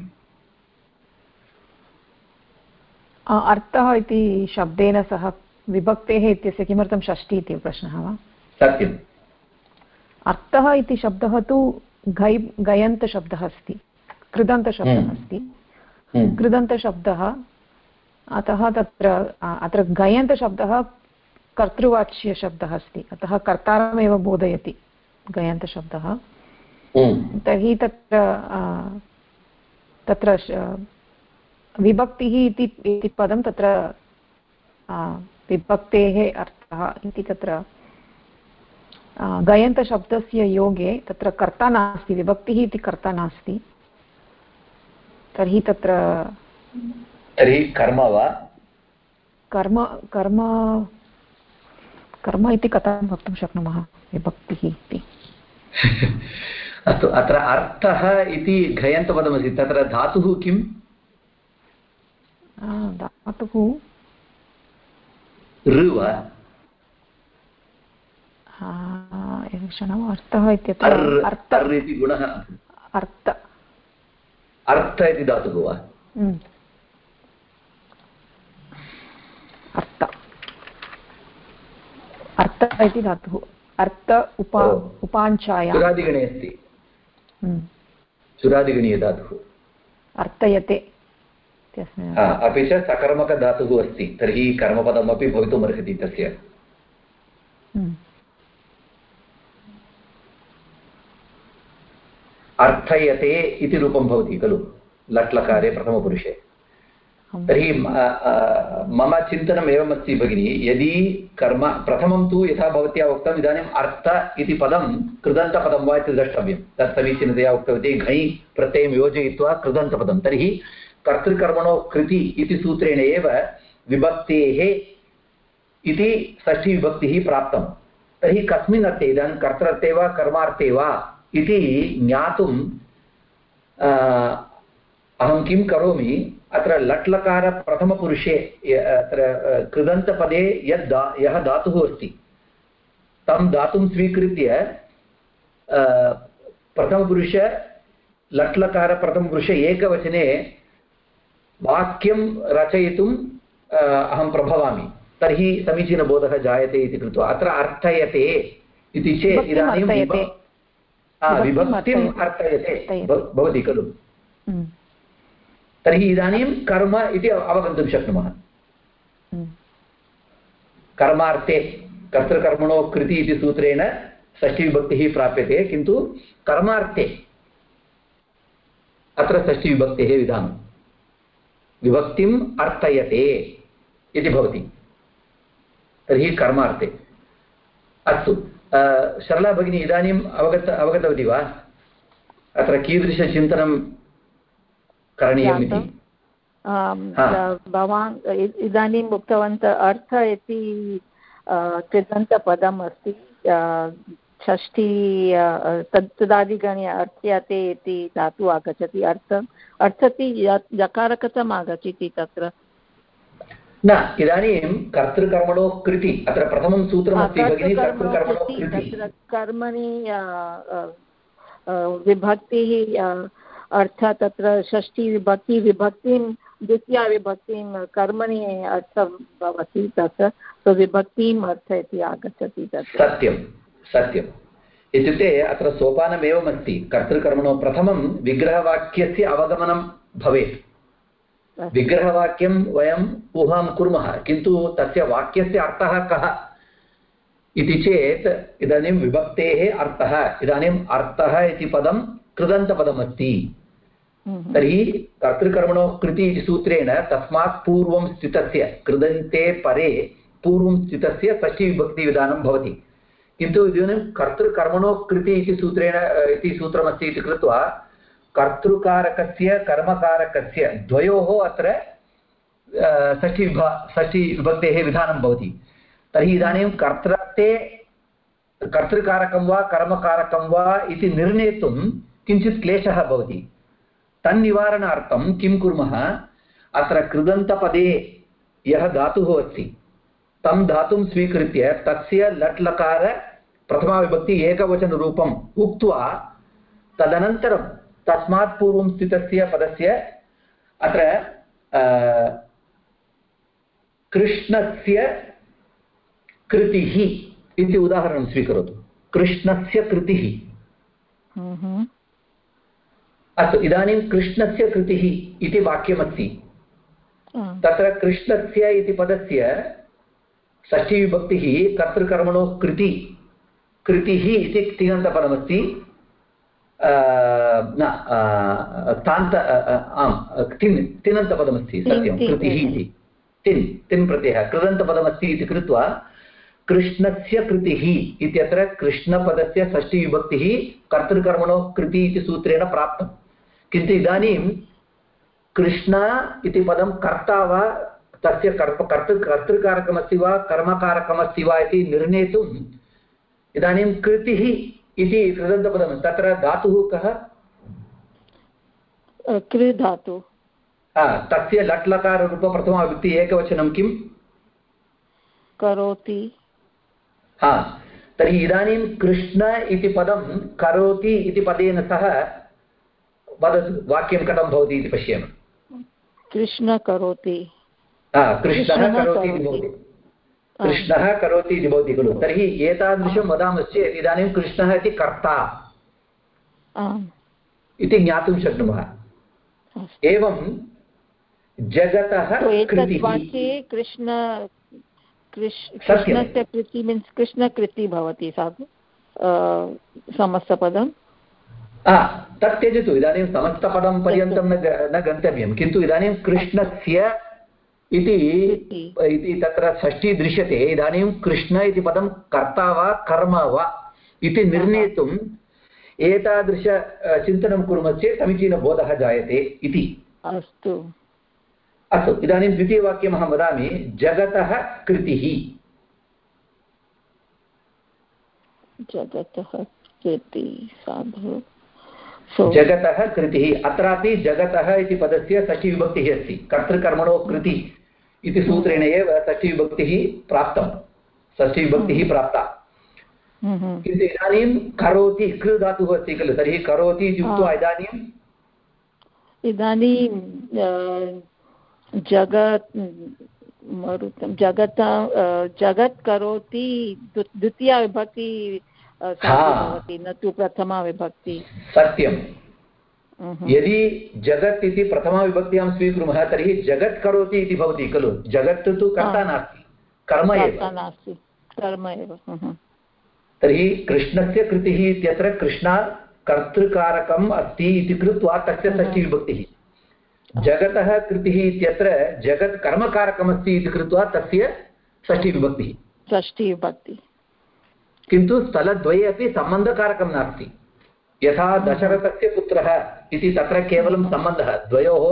अर्थः इति शब्देन सह विभक्तेः इत्यस्य किमर्थं षष्टि इति प्रश्नः वा? सत्यम्। अर्थः इति शब्दः तु घै गयन्तशब्दः अस्ति कृदन्तशब्दः हम्म। अस्ति। हम्म। कृदन्तशब्दः अतः तत्र अत्र गयन्तशब्दः कर्तृवाच्यशब्दः अस्ति अतः कर्तारमेव बोधयति। गयन्तशब्दः। तर्हि तत्र तत्र विभक्तिः इति पदं तत्र विभक्तेः अर्थः इति तत्र गयन्तशब्दस्य योगे तत्र कर्ता नास्ति विभक्तिः इति कर्ता नास्ति। तर्हि तत्र तर्हि कर्म वा? कर्म कर्म कर्म इति कथं वक्तुं शक्नुमः विभक्तिः इति? अस्तु अत्र अर्थः इति घयन्तपदमस्ति तत्र धातुः किम्? धातुः? ऋ क्षणम् अर्थः इति गुणः। अर्थ। अर्थ इति धातुः वा? अर्थ। अर्थ इति धातुः। अर्थ उपा उपाञ्चाया चुरादिगणे अस्ति। चुरादिगणीयधातुः अर्थयते अपि च सकर्मकधातुः अस्ति तर्हि कर्मपदमपि भवितुमर्हति तस्य। अर्थयते इति रूपं भवति खलु? लट्लकारे प्रथमपुरुषे। तर्हि मम चिन्तनम् एवमस्ति भगिनि यदि कर्म प्रथमं तु यथा भवत्या उक्तम् इदानीम् अर्थ इति पदं कृदन्तपदं वा इति द्रष्टव्यं। तत् समीचीनतया उक्तवती घञ् प्रत्ययं योजयित्वा कृदन्तपदं। तर्हि कर्तृकर्मणो कृति इति सूत्रेण एव विभक्तेः इति षष्ठीविभक्तिः प्राप्तं। तर्हि कस्मिन् अर्थे इदानीं कर्तृर्थे वा कर्मार्थे वा इति ज्ञातुं अहं किं करोमि? अत्र लट्लकार प्रथमपुरुषे अत्र कृदन्तपदे यद् दा यः धातुः अस्ति। तं धातुं स्वीकृत्य प्रथमपुरुष लट्लकार प्रथमपुरुष एकवचने वाक्यं रचयितुम् अहं प्रभवामि। तर्हि समीचीनबोधः जायते इति कृत्वा अत्र अर्थयते इति चेत् इदानीं विभक्तिम् अर्थयते। भवति खलु। तर्हि इदानीं कर्म इति अवगन्तुं शक्नुमः। हम्म। कर्मार्थे कर्तृकर्मणो कृति इति सूत्रेण षष्ठीविभक्तिः प्राप्यते किन्तु कर्मार्थे अत्र षष्ठीविभक्तेः विधानं। विभक्तिम् अर्थयते इति भवति। तर्हि कर्मार्थे। अस्तु सरला भगिनी इदानीम् अवगत अवगतवती वा? अत्र कीदृशचिन्तनं करणीयम् इति भवान् इदानीम् उक्तवन्तः अर्थ इति कृतन्तपदम् अस्ति षष्ठी तद् तदादिगणे अर्थ्यते इति धातु आगच्छति। अर्थ अर्थति यकारकथम् आगच्छति तत्र। न इदानीं कर्तृकर्मणो कृति अत्र प्रथमं सूत्रमस्ति भगिनि कर्तृकर्मणो कृति कर्मणि विभक्तिः अर्थात् तत्र षष्ठीविभक्ति विभक्तिं द्वितीयाविभक्तिं कर्मणि अर्थं भवति तत्र so विभक्तिम् अर्थ इति आगच्छति तत्र। सत्यं सत्यम् इत्युक्ते अत्र सोपानमेवमस्ति कर्तृकर्मणो प्रथमं विग्रहवाक्यस्य अवगमनं भवेत्। विग्रहवाक्यं वयम् ऊहां कुर्मः किन्तु तस्य वाक्यस्य अर्थः कः? इति चेत् इदानीं विभक्तेः अर्थः इदानीम् अर्थः इति पदं कृदन्तपदमस्ति। तर्हि कर्तृकर्मणो कृति इति सूत्रेण तस्मात् पूर्वं स्थितस्य, कृदन्ते परे पूर्वं स्थितस्य षष्ठीविभक्तिविधानं भवति। किन्तु इदानीं कर्तृकर्मणो कृति इति सूत्रेण इति सूत्रमस्ति इति कृत्वा, कर्तृकारकस्य, कर्मकारकस्य द्वयोः अत्र षष्ठीविभा, षष्ठीविभक्तेः विधानं भवति। तर्हि इदानीं कर्तृर्थे कर्तृकारकं वा कर्मकारकं वा इति निर्णेतुं किञ्चित् क्लेशः भवति। तन्निवारणार्थं किं कुर्मः? अत्र कृदन्तपदे यः धातुः अस्ति, तं धातुं स्वीकृत्य तस्य लट् लकार प्रथमाविभक्ति एकवचनरूपम् उक्त्वा तदनन्तरं तस्मात् पूर्वं स्थितस्य पदस्य अत्र कृष्णस्य कृतिः इति उदाहरणं स्वीकरोतु। कृष्णस्य कृतिः। हम्म। अस्तु इदानीं कृष्णस्य कृतिः इति वाक्यमस्ति। तत्र कृष्णस्य इति पदस्य षष्ठीविभक्तिः कर्तृकर्मणो कृति कृतिः इति तिङन्तपदमस्ति। न तान्त आम् तिन् तिङन्तपदमस्ति सत्यं कृतिः इति। तिन् तिन् प्रत्ययः कृदन्तपदमस्ति इति कृत्वा कृष्णस्य कृतिः इत्यत्र कृष्णपदस्य षष्ठीविभक्तिः कर्तृकर्मणो कृति इति सूत्रेण प्राप्तम्। किन्तु इदानीं कृष्ण इति पदं कर्ता वा तस्य कर्म कर्तृ कर्तृकारकमस्ति वा कर्मकारकमस्ति वा इति निर्णेतुम् इदानीं कृतिः इति कृदन्तपदं तत्र धातुः कः? कृ धातु तस्य लट् लकाररूपप्रथमाविभक्ति एकवचनं किम्? करोति। हा तर्हि इदानीं कृष्ण इति पदं करोति इति पदेन सह वदतु वाक्यं कथं भवति इति पश्येम। कृष्ण करोति। कृष्णः करोति इति भवति। कृष्णः करोति इति भवति खलु। तर्हि एतादृशं वदामश्चेत् इदानीं कृष्णः इति कर्ता इति ज्ञातुं शक्नुमः। एवं जगतः कृष्ण कृष्णस्य कृति मीन्स् कृष्णकृति भवति साधु। समस्तपदं तत् त्यजतु इदानीं समस्तपदं पर्यन्तं न न गन्तव्यं किन्तु इदानीं कृष्णस्य इति इति। तत्र षष्ठी दृश्यते इदानीं कृष्ण इति पदं कर्ता वा कर्म वा इति निर्णेतुम् एतादृश चिन्तनं कुर्मः चेत् समीचीनबोधः जायते इति। अस्तु। अस्तु इदानीं द्वितीयवाक्यम् अहं वदामि जगतः कृतिः। जगतः कृतिः साधु। जगतः कृतिः। अत्रापि जगतः इति पदस्य षष्ठीविभक्तिः अस्ति। कर्तृकर्मणो कृति इति सूत्रेण एव षष्ठीविभक्तिः प्राप्तं। षष्ठीविभक्तिः हम्म। प्राप्ता। हम्म। किन्तु इदानीं करोति कृ धातुः अस्ति खलु तर्हि करोति इति उक्त्वा इदानीम् इदानीं जगत् मरुतं जगत जगत् करोति द्वितीया विभक्ति भवति न तु प्रथमा विभक्ति। सत्यं यदि जगत् इति प्रथमाविभक्त्यां स्वीकुर्मः तर्हि जगत् करोति इति भवति खलु। जगत् तु कर्ता नास्ति कर्म एव। नास्ति कर्म एव। तर्हि कृष्णस्य कृतिः इत्यत्र कृष्णा कर्तृकारकम् अस्ति इति कृत्वा तस्य षष्ठीविभक्तिः जगतः कृतिः इत्यत्र जगत् कर्मकारकमस्ति इति कृत्वा तस्य षष्ठीविभक्तिः षष्ठीविभक्तिः किन्तु स्थलद्वये अपि सम्बन्धकारकं नास्ति। यथा दशरथस्य पुत्रः इति तत्र केवलं सम्बन्धः द्वयोः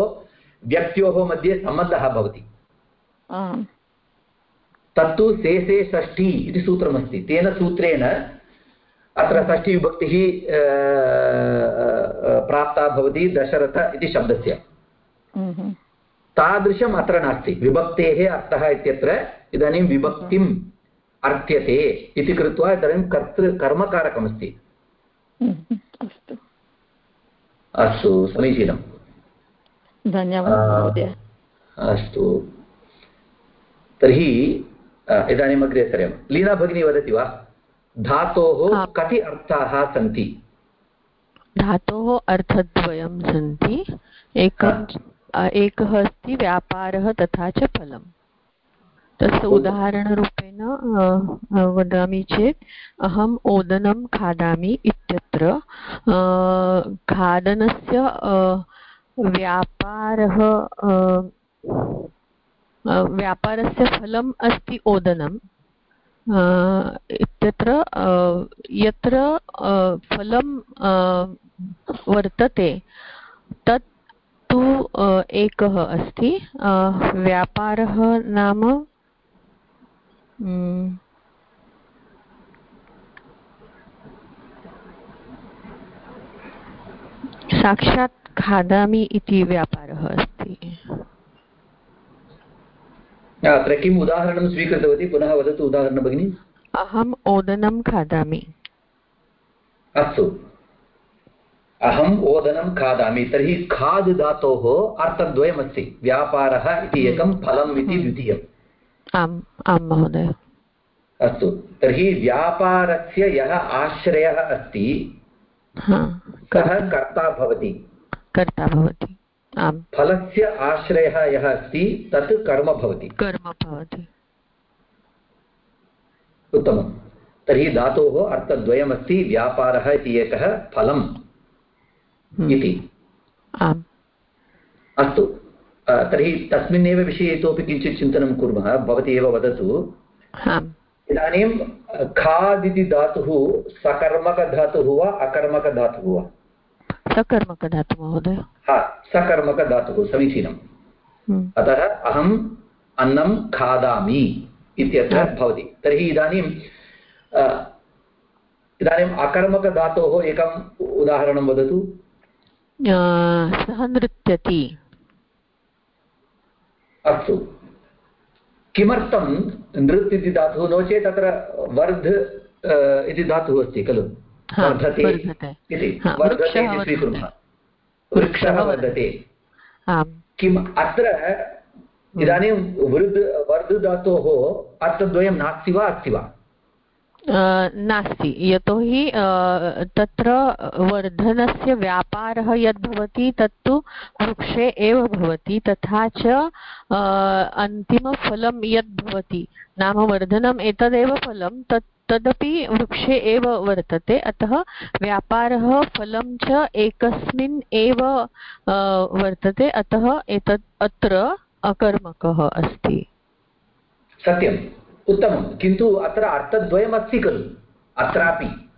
व्यक्त्योः मध्ये सम्बन्धः भवति। तत्तु से षष्ठी इति सूत्रमस्ति। तेन सूत्रेण अत्र षष्ठीविभक्तिः प्राप्ता भवति दशरथ इति शब्दस्य। तादृशम् अत्र नास्ति। विभक्तेः अर्थः इत्यत्र इदानीं विभक्तिम् अर्थ्यते इति कृत्वा इदानीं कर्तृ कर्मकारकमस्ति। अस्तु। अस्तु समीचीनं धन्यवादः अस्तु। तर्हि इदानीम् अग्रे सरेम। लीना भगिनी वदति वा? धातोः कति अर्थाः सन्ति? धातोः अर्थद्वयं सन्ति। एकम् एकः अस्ति व्यापारः तथा च फलम्। तस्य उदाहरणरूपेण वदामि चेत् अहम् ओदनं खादामि इत्यत्र खादनस्य व्यापारः व्यापारस्य फलम् अस्ति ओदनम् इत्यत्र यत्र फलं वर्तते तत् तु एकः अस्ति व्यापारः नाम। साक्षात् खादामि इति व्यापारः अस्ति। अत्र किम् उदाहरणं स्वीकृतवती? पुनः वदतु उदाहरणं भगिनि। अहम् ओदनं खादामि। अस्तु। अहम् ओदनं खादामि। तर्हि खाद् धातोः अर्थद्वयमस्ति। व्यापारः इति एकं फलम् इति हम्म। द्वितीयम्। आम् आं महोदय। अस्तु। तर्हि व्यापारस्य यः आश्रयः अस्ति कः कर्ता। भवति। कर्ता भवति। आम्। फलस्य आश्रयः यः अस्ति तत् कर्म भवति। कर्म भवति। उत्तमं तर्हि धातोः अर्थद्वयमस्ति व्यापारः इति एकः फलम् हम्म। इति। आम्। अस्तु। तर्हि तस्मिन्नेव विषये इतोपि किञ्चित् चिन्तनं कुर्मः भवती एव वदतु। इदानीं खाद् इति धातुः सकर्मकधातुः वा अकर्मकधातुः वा? सकर्मकधातुः महोदय। हा सकर्मकधातुः समीचीनम्। हम्म। अतः अहम् अन्नं खादामि इत्यत्र भवति। तर्हि इदानीं इदानीम् अकर्मकधातोः एकम् उदाहरणं वदतु। सः नृत्यति। अस्तु। किमर्थं नृत् इति धातुः नो चेत् तत्र वर्ध इति धातुः अस्ति खलु? वर्धते इति। वर्धते इति स्वीकुर्मः। वृक्षः वर्धते। किम् अत्र इदानीं वृद् वर्ध धातोः अर्थद्वयं नास्ति वा अस्ति वा? नास्ति। यतोहि तत्र वर्धनस्य व्यापारः यद् भवति तत्तु वृक्षे एव भवति, तथा च अन्तिमफलं यद् भवति नाम वर्धनम् एतदेव फलं, तत्, तदपि वृक्षे एव वर्तते, अतः व्यापारः फलं च एकस्मिन् एव वर्तते, अतः एतत् अत्र अकर्मकः अस्ति। सत्यम्। उत्तमं। किन्तु अत्र अर्थद्वयम् अस्ति खलु। अत्रापि।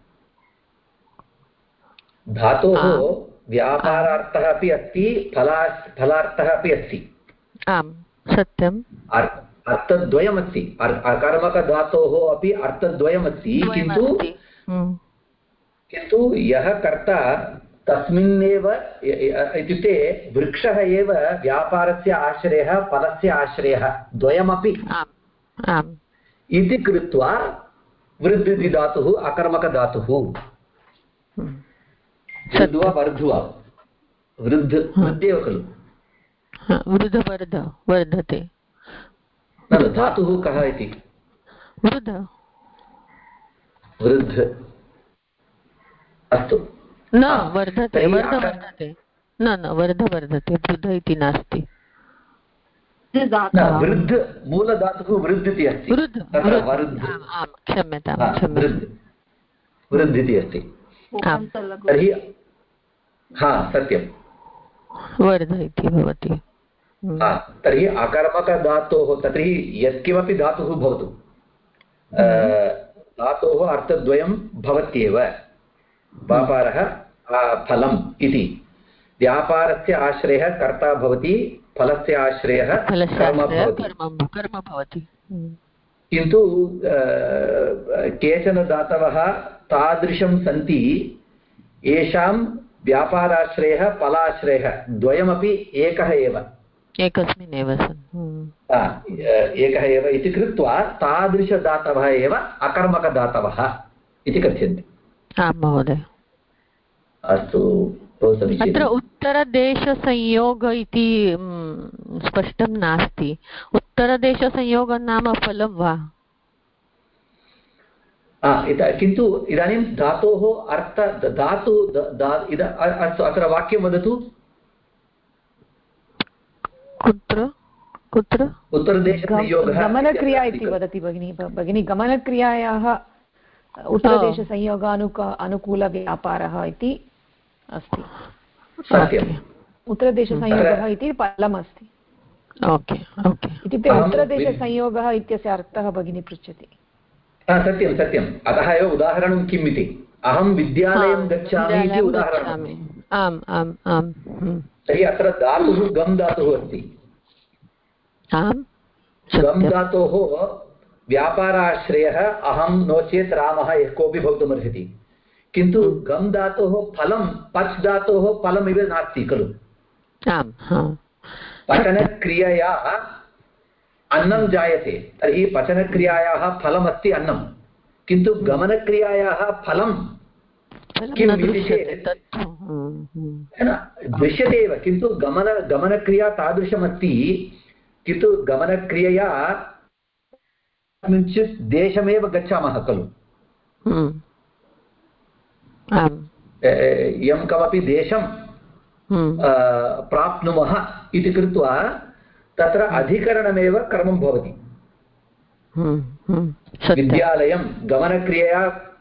धातोः व्यापारार्थः अपि अस्ति फला फलार्थः अपि अस्ति। आम् सत्यम्। अर्थद्वयमस्ति। अकर्मकधातोः अपि अर्थद्वयमस्ति किन्तु हम्म। किन्तु यः कर्ता तस्मिन्नेव इत्युक्ते वृक्षः एव व्यापारस्य आश्रयः फलस्य आश्रयः। द्वयमपि। आम्। इति कृत्वा वृद् इति धातुः अकर्मकधातुः वृद् वा वर्ध् वृद्ध वृद्धेव खलु। वृद्धवर्ध वर्धते। धातुः कः इति? वृद्ध। वृद्ध। अस्तु। न वर्धते वर्ध वर्धते। न न वर्ध वर्धते वृद्ध इति नास्ति। वृद्ध मूलधातुः वृद्ध इति अस्ति वृद्ध इति अस्ति तर्हि हा सत्यं वर्ध इति भवति तर्हि अकर्मकधातोः तर्हि यत्किमपि धातुः भवतु धातोः अर्थद्वयं भवत्येव व्यापारः फलम् इति व्यापारस्य आश्रयः कर्ता भवति फलस्य आश्रयः कर्म भवति। किन्तु केचन धातवः तादृशं सन्ति। येषां व्यापाराश्रयः फलाश्रयः द्वयमपि एकः एव। एकस्मिन् एव एकः एव इति कृत्वा तादृशदातवः एव अकर्मकदातवः इति कथ्यन्ते। आं महोदय। अस्तु अत्र उत्तरदेशसंयोग इति स्पष्टं नास्ति। उत्तरदेशसंयोगं नाम फलं वा किन्तु इदानीं धातोः अर्थ धातु अस्तु अत्र वाक्यं वदतु। कुत्र? कुत्र? उत्तरदेशसंयोगः गमनक्रिया इति वदति भगिनी भगिनी। गमनक्रियायाः उत्तरदेशसंयोगानुक अनुकूलव्यापारः इति अस्ति। सत्यम्। उत्तरदेशसंयोगः इति फलमस्ति इत्युक्ते उत्तरदेशसंयोगः इत्यस्य अर्थः भगिनी पृच्छति। सत्यं सत्यम् अतः एव उदाहरणं किम् इति? अहं विद्यालयं गच्छामि इति उदाहरणम्। आम् आम् आम् तर्हि अत्र धातुः गम् धातुः अस्ति। गम् धातोः व्यापाराश्रयः अहं नो चेत् रामः यः कोऽपि भवितुमर्हति। किन्तु गम् धातोः फलं पच् धातोः फलमिव नास्ति खलु? पचनक्रियया अन्नं जायते। तर्हि पचनक्रियायाः फलमस्ति अन्नं। किन्तु गमनक्रियायाः फलं किम् इति चेत् दृश्यते एव। किन्तु गमन गमनक्रिया तादृशमस्ति। किन्तु गमनक्रियया कस्मिंश्चित् देशमेव गच्छामः खलु? यं कमपि देशं प्राप्नुमः इति कृत्वा तत्र अधिकरणमेव कर्मं भवति। विद्यालयं गमनक्रियया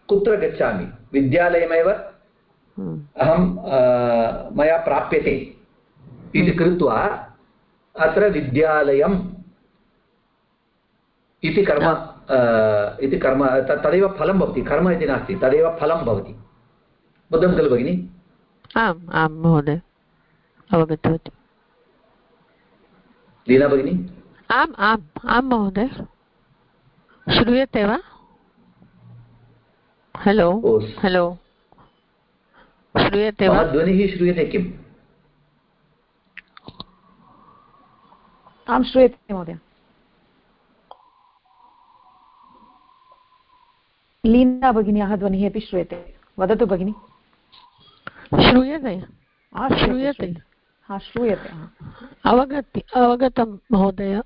कुत्र गच्छामि? विद्यालयमेव अहं मया प्राप्यते इति कृत्वा अत्र विद्यालयम् इति कर्म इति कर्म तदेव फलं भवति। कर्म इति नास्ति तदेव फलं भवति। बुद्धं खलु भगिनि आम् आं महोदय अवगतवती लीना भगिनि आम् आम् आं महोदय श्रूयते वा हलो हलो। श्रूयते वा ध्वनिः श्रूयते किम्? आं श्रूयते महोदय लीना भगिन्याः ध्वनिः अपि श्रूयते वदतु भगिनि श्रूयते? श्रूयते श्रूयते। अवगति अवगतं महोदय।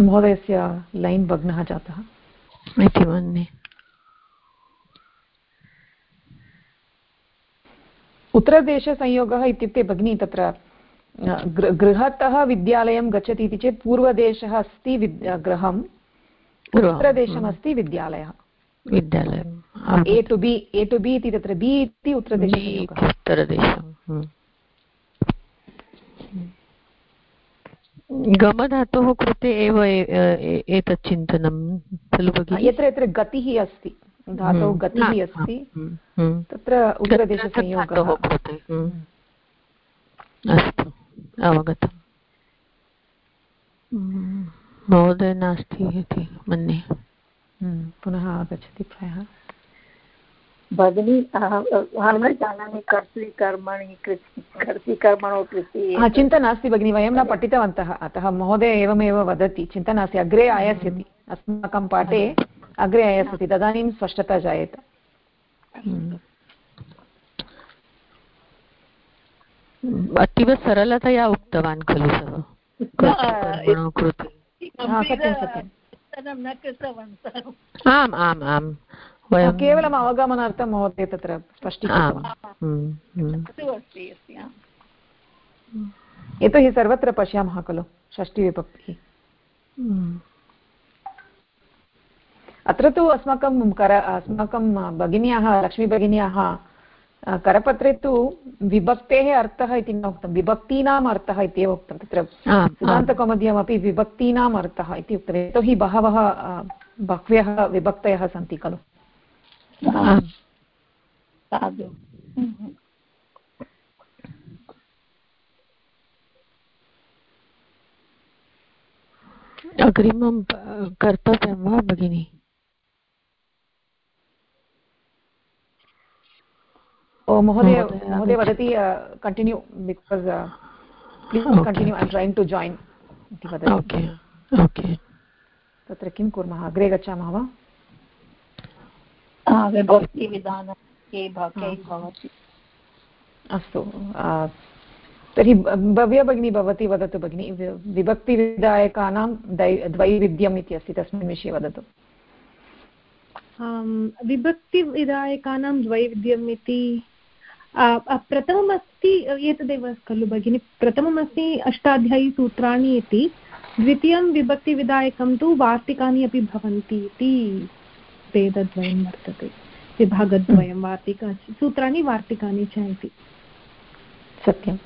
महोदयस्य लैन् भग्नः जातः। इति मन्ये। उत्तरदेशसंयोगः इत्युक्ते भगिनी तत्र गृहतः विद्यालयं गच्छति इति चेत् पूर्वदेशः अस्ति गृहम् उत्तरदेशमस्ति विद्यालयः। विद्यालयः ए टु बि ए टु बि इति तत्र बि इति उत्तरदेशः उत्तरदेशं गमधातोः कृते एव एतत् चिन्तनं खलु भगिनि? यत्र यत्र गतिः अस्ति धातौ गतिः अस्ति तत्र उत्तरदेशसंयोगः अस्तु। अवगतम्। महोदय नास्ति इति मन्ये। पुनः आगच्छति प्रायः। भगिनी अहं न जानामि कर्तृकर्मणि कर्तृकर्मणो कृते चिन्ता नास्ति भगिनि वयं न पठितवन्तः। अतः महोदय एवमेव वदति चिन्ता नास्ति अग्रे आयास्यति। अस्माकं पाठे अग्रे आयास्यति तदानीं स्पष्टता जायेत। अतीव सरलतया उक्तवान् खलु सः? आम् आम् आम्। वयं केवलम् अवगमनार्थं महोदय तत्र स्पष्टीकृतवान्। यतोहि सर्वत्र पश्यामः खलु षष्टिविभक्तिः अत्र तु अस्माकं कर अस्माकं भगिन्याः लक्ष्मीभगिन्याः करपत्रे तु विभक्तेः अर्थः इति न उक्तं। विभक्तीनाम् अर्थः इत्येव उक्तं। तत्र सिद्धान्तकौमुद्यामपि विभक्तीनाम् अर्थः इति उक्तं यतोहि बहवः बह्व्यः विभक्तयः सन्ति खलु। अग्रिमं कर्तव्यं वा भगिनि? महोदय महोदय वदति continue because please continue I trying to join इति वदति। ओके तत्र किं कुर्मः? अग्रे गच्छामः वा? अस्तु तर्हि भव्या भगिनी भवती वदतु भगिनि। विभक्तिविधायकानां द्वैविध्यम् इति अस्ति तस्मिन् विषये वदतु। विभक्तिविधायकानां द्वैविध्यम् इति प्रथममस्ति एतदेव खलु भगिनि प्रथममस्ति अष्टाध्यायीसूत्राणि इति द्वितीयं विभक्तिविधायकं तु वार्तिकानि अपि भवन्ति इति भेदद्वयं वर्तते विभागद्वयं वार्तिका सूत्राणि वार्तिकानि च इति। सत्यम्।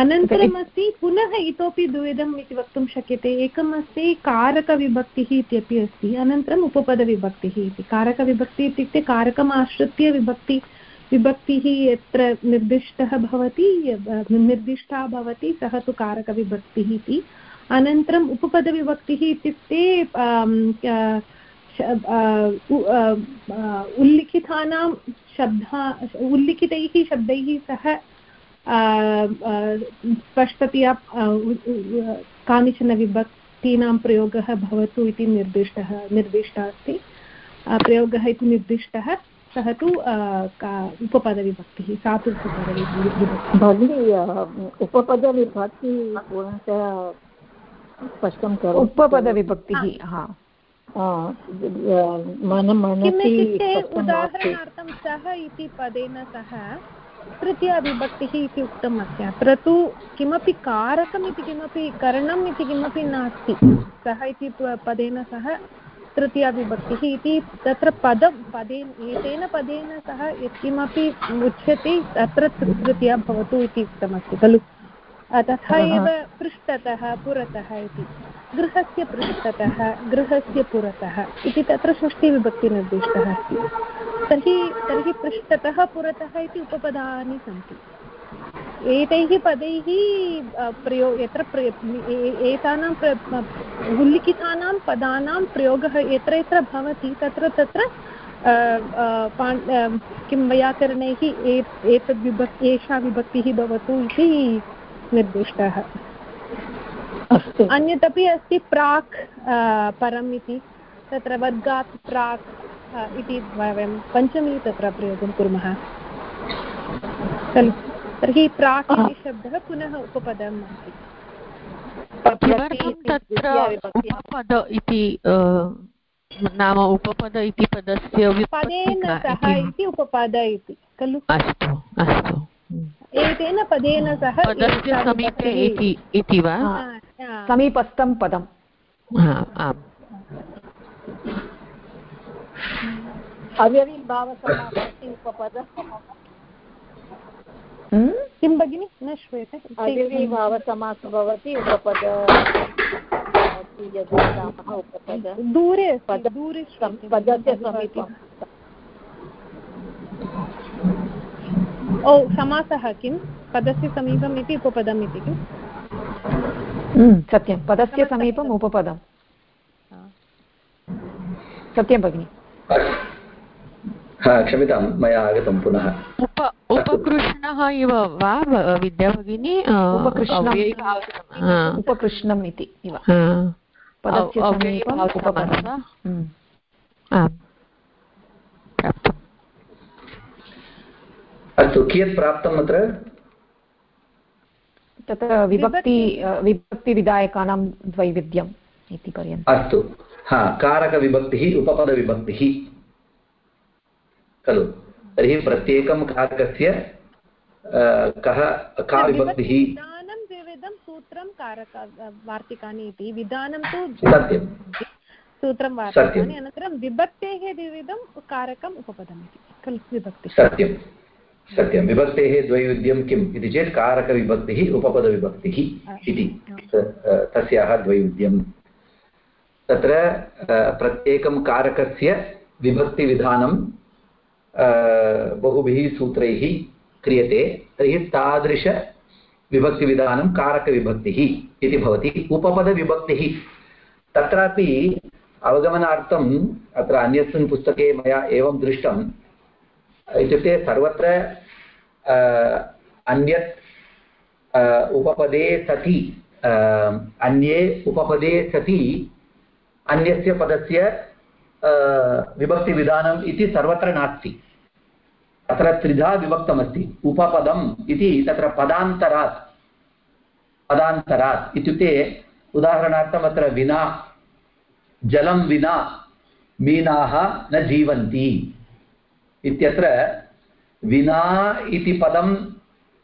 अनन्तरमस्ति पुनः इतोपि द्विविधम् इति वक्तुं शक्यते एकम् अस्ति कारकविभक्तिः इत्यपि अस्ति अनन्तरम् उपपदविभक्तिः इति। कारकविभक्तिः इत्युक्ते कारकम् आश्रित्य विभक्ति विभक्तिः यत्र निर्दिष्टः भवति, निर्दिष्टा भवति, सः तु कारकविभक्तिः इति। अनन्तरम् उपपदविभक्तिः इत्युक्ते उल्लिखितानां शब्दा, उल्लिखितैः शब्दैः सह स्पष्टतया कानिचन विभक्तीनां प्रयोगः भवतु इति निर्दिष्टः निर्दिष्टः अस्ति। प्रयोगः इति निर्दिष्टः। सः तु उपपदविभक्तिः सा तु उपपदविभक्तिः। भगिनी उपपदविभक्ति पूर्णतः स्पष्टं करोतु। उपपदविभक्तिः हा। उदाहरणार्थं सः इति पदेन सह तृतीयाविभक्तिः इति उक्तम् अस्ति अत्र तु किमपि कारकम् इति किमपि करणम् इति किमपि नास्ति। सः इति पदेन सह तृतीयाविभक्तिः इति तत्र पदं पदेन एतेन पदेन सह यत्किमपि उच्यते तत्र तृतीया भवतु इति उक्तमस्ति खलु? तथा एव पृष्ठतः पुरतः इति। गृहस्य पृष्ठतः गृहस्य पुरतः इति तत्र षष्टिविभक्तिनिर्दिष्टः अस्ति। तर्हि तर्हि पृष्ठतः पुरतः इति उपपदानि सन्ति। एतैः पदैः प्रयो यत्र एतानां उल्लिखितानां पदानां प्रयोगः यत्र यत्र भवति तत्र तत्र किं वैयाकरणैः एतद् विभक् एषा विभक्तिः भवतु इति निर्दिष्टः। अस्तु। अन्यदपि अस्ति प्राक् परम् इति तत्र वर्गात् प्राक् इति वयं पञ्चमी तत्र प्रयोगं कुर्मः। खलु। तर्हि प्राक् इति शब्दः पुनः उपपदम् अस्ति किमर्थं तत्र उपपद इति नाम उपपद इति पदस्य पदेन सह इति? उपपद इति खलु? अस्तु अस्तु। एतेन पदेन सह पदस्य समीपे इति इति वा? समीपस्थं पदम्। आम्। अव्यवीभावसमापत्ति उपपद। किं भगिनि? न श्रूयते। अव्यवीभावसमासः भवति उपपद उपपद। दूरे दूरे पदस्य समीपं ओ समासः किं? पदस्य समीपम् इति उपपदम् इति किम् सत्यं। पदस्य समीपम् उपपदम्। सत्यं भगिनि। क्षम्यतां मया आगतं पुनः। उप उपकृष्णः इव वा विद्या भगिनी? उपकृष्णम्। इति इव। पदस्य समीपम् उपपदम् आम् प्राप्तम्। अस्तु कियत् प्राप्तम् अत्र? तत्र विभक्ति विभक्तिविधायकानां द्वैविध्यम् इति पर्यन्तम्। अस्तु। हा कारकविभक्तिः उपपदविभक्तिः। खलु। तर्हि प्रत्येकं कारकस्य कः का विभक्तिः? विधानं द्विविधं सूत्रं कारक वार्तिकानि इति। विधानं तु सत्यं सूत्रं वार्तिकानि अनन्तरं विभक्तेः द्विविधं कारकम् उपपदम् इति। खलु विभक्तिः। सत्यं सत्यं विभक्तेः द्वैविध्यं किम्? इति चेत् कारकविभक्तिः उपपदविभक्तिः इति। तस्याः द्वैविध्यं तत्र प्रत्येकं कारकस्य विभक्तिविधानं बहुभिः सूत्रैः क्रियते, तर्हि तादृशविभक्तिविधानं कारकविभक्तिः इति भवति उपपदविभक्तिः। तत्रापि अवगमनार्थम् अत्र अन्यस्मिन् पुस्तके मया एवं दृष्टम्। इत्युक्ते सर्वत्र अन्यत् उपपदे सति अन्ये उपपदे सति, अन्यस्य पदस्य विभक्तिविधानम् इति सर्वत्र नास्ति। अत्र त्रिधा विभक्तमस्ति। उपपदम् इति तत्र पदान्तरात्। पदान्तरात् इत्युक्ते उदाहरणार्थम् अत्र विना, जलं विना मीनाः न जीवन्ति इत्यत्र विना इति पदम्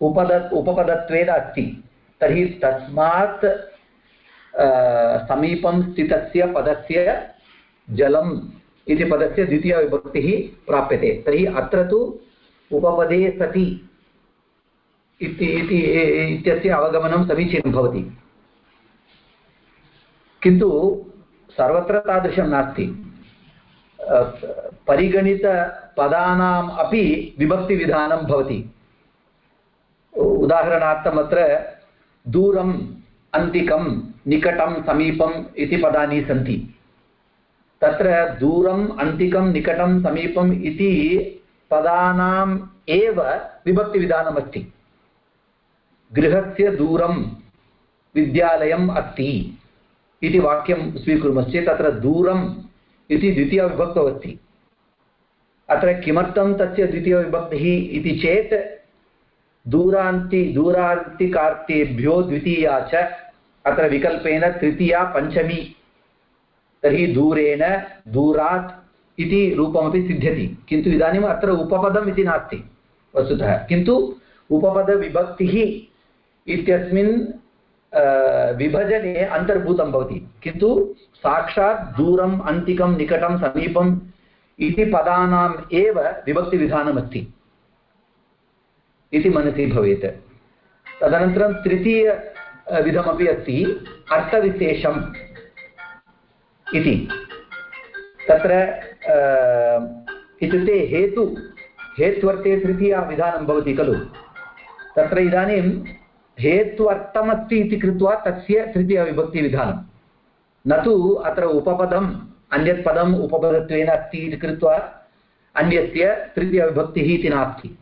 उपद, उपपदत्वेन अस्ति। तर्हि तस्मात् समीपं स्थितस्य पदस्य जलम् इति पदस्य द्वितीयविभक्तिः प्राप्यते। तर्हि अत्र तु उपपदे सति इति इत्यस्य अवगमनं समीचीनं भवति। किन्तु सर्वत्र तादृशं नास्ति। परिगणितपदानाम् अपि विभक्तिविधानं भवति। उदाहरणार्थम् अत्र दूरम् अन्तिकं निकटं, समीपम् इति पदानि सन्ति। तत्र दूरम्, अन्तिकं, निकटं, समीपम् इति पदानाम् एव विभक्तिविधानमस्ति। गृहस्य दूरं विद्यालयम् अस्ति इति वाक्यं स्वीकुर्मश्चेत् तत्र दूरम् इति द्वितीयविभक्तौ अस्ति अत्र किमर्थं तस्य द्वितीयविभक्तिः इति चेत् दूरान्ति दूरान्तिकार्तेभ्यो द्वितीया च अत्र विकल्पेन तृतीया पञ्चमी तर्हि दूरेण दूरात् इति रूपमपि सिद्ध्यति। किन्तु इदानीम् अत्र उपपदम् इति नास्ति, वस्तुतः। किन्तु उपपदविभक्तिः इत्यस्मिन् विभजने अन्तर्भूतं भवति। किन्तु साक्षात् दूरम्, अन्तिकं, निकटं, समीपम् इति पदानाम् एव विभक्तिविधानमस्ति। इति मनसि भवेत्। तदनन्तरं तृतीयविधमपि अस्ति, अर्थविशेषम् इति। तत्र इत्युक्ते हेतु हेत्वर्थे तृतीया विधानं भवति खलु। तत्र इदानीं हेत्वर्थमस्ति इति कृत्वा तस्य तृतीयविभक्तिविधानं न तु अत्र उपपदम्, अन्यत् पदम् उपपदत्वेन अस्ति इति कृत्वा अन्यस्य तृतीयविभक्तिः इति नास्ति।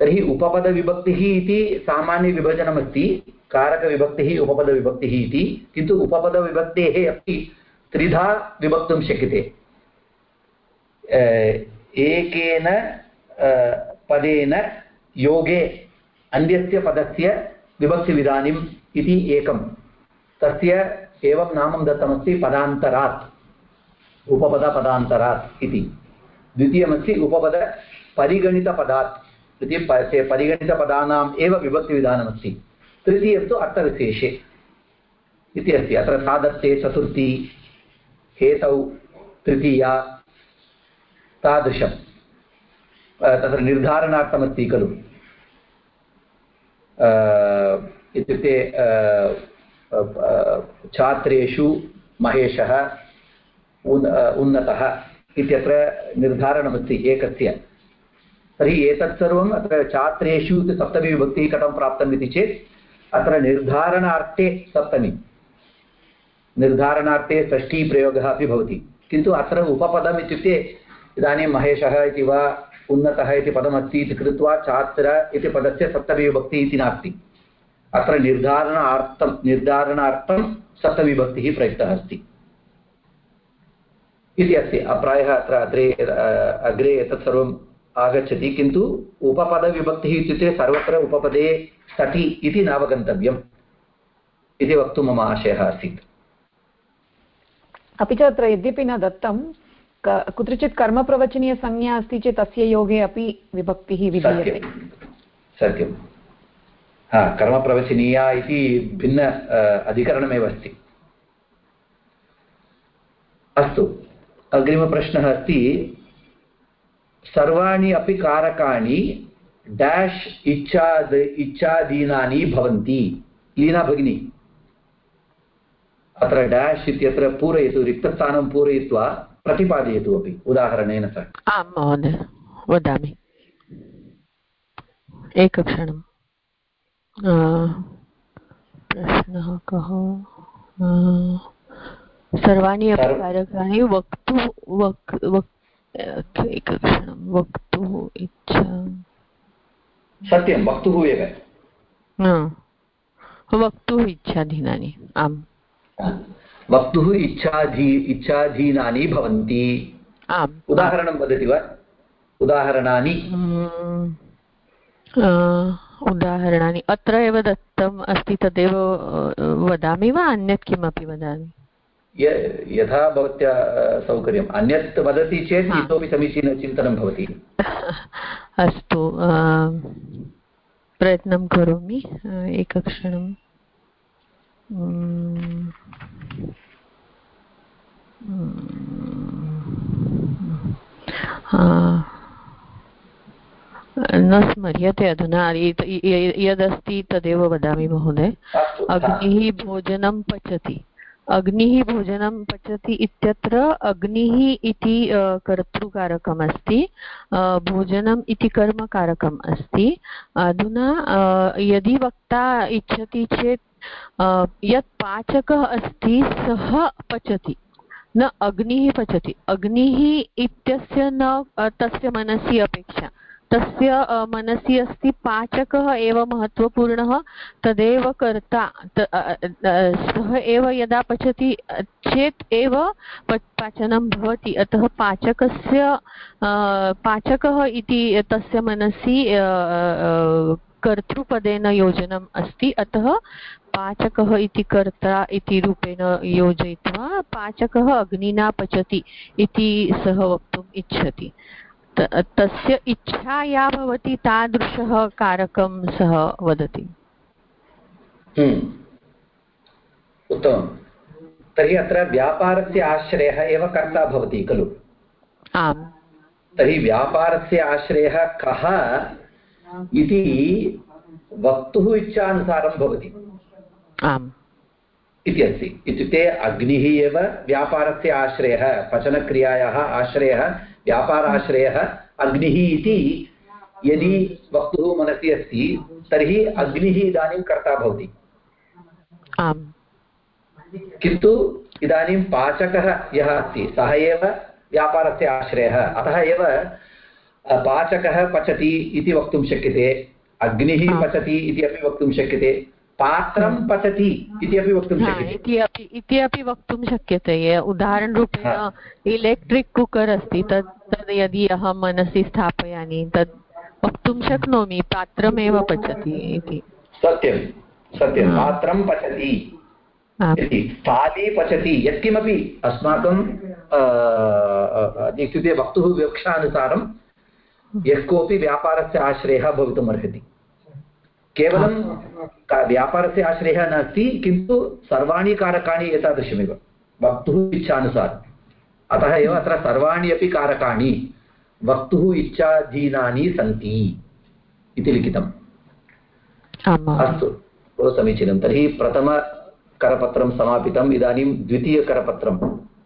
तर्हि उपपदविभक्तिः इति सामान्यविभजनमस्ति, कारकविभक्तिः, उपपदविभक्तिः इति। किन्तु उपपदविभक्तेः अपि त्रिधा विभक्तुं शक्यते। एकेन पदेन योगे अन्यस्य पदस्य विभक्तिविधानम् इति एकं तस्य एवं नामं दत्तमस्ति पदान्तरात्, उपपदपदान्तरात् इति। द्वितीयमस्ति उपपदपरिगणितपदात् इति परिगणितपदानाम् एव विभक्तिविधानमस्ति। तृतीयं तु अर्थविशेषे इति अस्ति अत्र सादत्ते चतुर्थी, हेतौ, तृतीया तादृशं तत्र निर्धारणार्थमस्ति खलु। इत्युक्ते छात्रेषु महेशः उन् उन्नतः इत्यत्र निर्धारणमस्ति एकस्य। तर्हि एतत् सर्वम् अत्र छात्रेषु सप्तमीविभक्तिः कथं प्राप्तम् इति चेत्, अत्र निर्धारणार्थे सप्तमी। निर्धारणार्थे षष्ठीप्रयोगः अपि भवति। किन्तु अत्र उपपदम् इत्युक्ते इदानीं महेशः इति वा उन्नतः इति पदमस्ति इति कृत्वा छात्र इति पदस्य सप्तमीविभक्तिः इति नास्ति। अत्र निर्धारणार्थं निर्धारणार्थं सप्तमीविभक्तिः प्रयुक्तः अस्ति। इति अस्ति। प्रायः अत्र अग्रे अग्रे एतत् सर्वम् आगच्छति, किन्तु उपपदविभक्तिः इत्युक्ते सर्वत्र उपपदे सति इति नावगन्तव्यम् इति वक्तुं मम आशयः आसीत्। अपि च अत्र यद्यपि न दत्तं कुत्रचित् कर्मप्रवचनीयसंज्ञा अस्ति चेत् तस्य योगे अपि विभक्तिः विधीयते। सत्यं। हा, कर्मप्रवचनीया इति भिन्न अधिकरणमेव अस्ति। अस्तु, अग्रिमप्रश्नः अस्ति, सर्वाणि अपि कारकाणि डेश् इच्छाद्, इच्छाधीनानि भवन्ति। लीना भगिनी। अत्र डेश् इत्यत्र पूरयतु, रिक्तस्थानं पूरयित्वा प्रतिपादयतु अपि उदाहरणेन सह। आं महोदय वदामि। एकक्षणं प्रश्नः कः? सर्वाणि अपि कारकाणि वक्तुं वक् वक् एकक्षणं वक्तुः इच्छा सत्यं वक्तुः एव। वक्तुः इच्छाधीनानि। आम्। वक्तुः इच्छाधी इच्छाधीनानि भवन्ति। आम्। उदाहरणं वदति वा? उदाहरणानि? उदाहरणानि। अत्र एव दत्तम् अस्ति तदेव वदामि वा? अन्यत् किमपि वदामि? यथा भवत्या सौकर्यम्। अन्यत् वदति चेत् इतोपि समीचीनचिन्तनं भवति। अस्तु प्रयत्नं करोमि एकक्षणं न स्मर्यते अधुना यदस्ति तदेव वदामि महोदय। अग्निः भोजनं पचति। अग्निः भोजनं पचति इत्यत्र अग्निः इति कर्तृकारकम् अस्ति भोजनम् इति कर्मकारकम् अस्ति। अधुना यदि वक्ता इच्छति चेत् यत् पाचकः अस्ति, सः पचति, न अग्निः पचति। अग्निः इत्यस्य न तस्य मनसि अपेक्षा। तस्य मनसि अस्ति पाचकः एव महत्त्वपूर्णः, तदेव कर्ता सः एव यदा पचति चेत् एव पाचनं भवति। अतः पाचकस्य पाचकः इति तस्य मनसि कर्तृपदेन योजनम् अस्ति। अतः पाचकः इति कर्ता इति रूपेण योजयित्वा पाचकः अग्निना पचति इति सः वक्तुम् इच्छति। तस्य इच्छा या भवति तादृशः कारकं सः वदति। हम्म। उत्तमं तर्हि अत्र व्यापारस्य आश्रयः एव कर्ता भवति खलु? आम्। तर्हि व्यापारस्य आश्रयः कः इति वक्तुः इच्छानुसारं भवति। आम्। इति अस्ति इत्युक्ते अग्निः एव व्यापारस्य आश्रयः पचनक्रियायाः आश्रयः व्यापाराश्रयः अग्निः इति यदि वक्तुः मनसि अस्ति तर्हि अग्निः इदानीं कर्ता भवति। किन्तु इदानीं पाचकः यः अस्ति सः एव व्यापारस्य आश्रयः। अतः एव पाचकः पचति इति वक्तुं शक्यते अग्निः पचति इति अपि वक्तुं शक्यते। पात्रं पचति इति अपि वक्तुं शक्यते। इति अपि वक्तुं शक्यते। उदाहरणरूपेण इलेक्ट्रिक् कुकर् अस्ति तत् तद् यदि अहं मनसि स्थापयामि तत् वक्तुं शक्नोमि पात्रमेव पचति इति। सत्यं सत्यं पात्रं पचति इति। स्थाली पचति यत्किमपि अस्माकं इत्युक्ते वक्तुः विवक्षानुसारं यः कोऽपि व्यापारस्य आश्रयः भवितुम् अर्हति केवलं व्यापारस्य आश्रयः नास्ति किन्तु सर्वाणि कारकाणि एतादृशमेव। वक्तुः इच्छानुसारम्। अतः एव अत्र सर्वाणि अपि कारकाणि वक्तुः इच्छाधीनानि सन्ति इति लिखितम्। अस्तु बहु समीचीनं। तर्हि प्रथमकरपत्रं समापितम्। इदानीं द्वितीयकरपत्रं।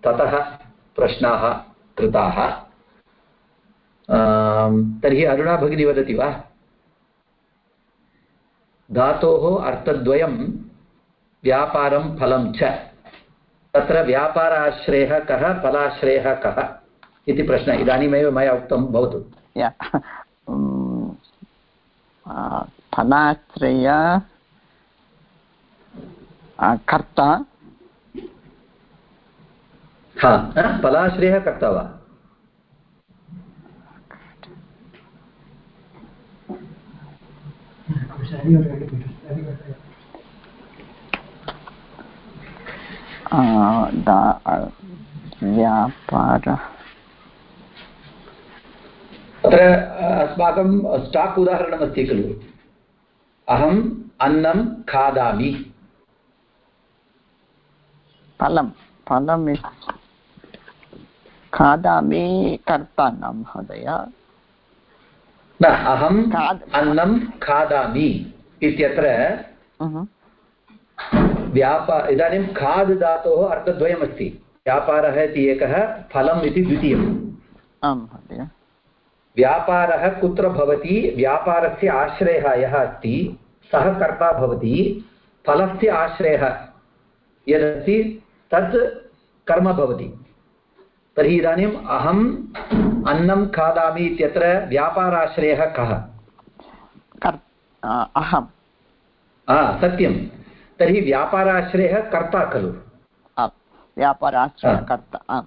ततः प्रश्नाः कृताः। तर्हि अरुणा भगिनी वदति वा? धातोः अर्थद्वयं व्यापारं फलं च। तत्र व्यापाराश्रयः कः फलाश्रयः कः इति प्रश्नः। इदानीमेव मया उक्तं भवतु। फलाश्रय कर्ता। हा। फलाश्रयः कर्ता वा? व्यापारः अत्र अस्माकं स्टाक् उदाहरणमस्ति खलु। अहम् अन्नं खादामि। फलं फलं खादामि कर्ता न महोदय। न अहम् अन्नं खादामि इत्यत्र व्यापार इदानीं खाद् धातोः अर्थद्वयमस्ति। व्यापारः इति एकः फलम् इति द्वितीयम्। आं महोदय। व्यापारः कुत्र भवति? व्यापारस्य आश्रयः यः अस्ति सः कर्ता भवति। फलस्य आश्रयः यदस्ति तत् कर्म भवति। तर्हि इदानीम् अहम् अन्नं खादामि इत्यत्र व्यापाराश्रयः कः? अहं सत्यं तर्हि व्यापाराश्रयः कर्ता खलु। व्यापाराश्रयः कर्ता आम्।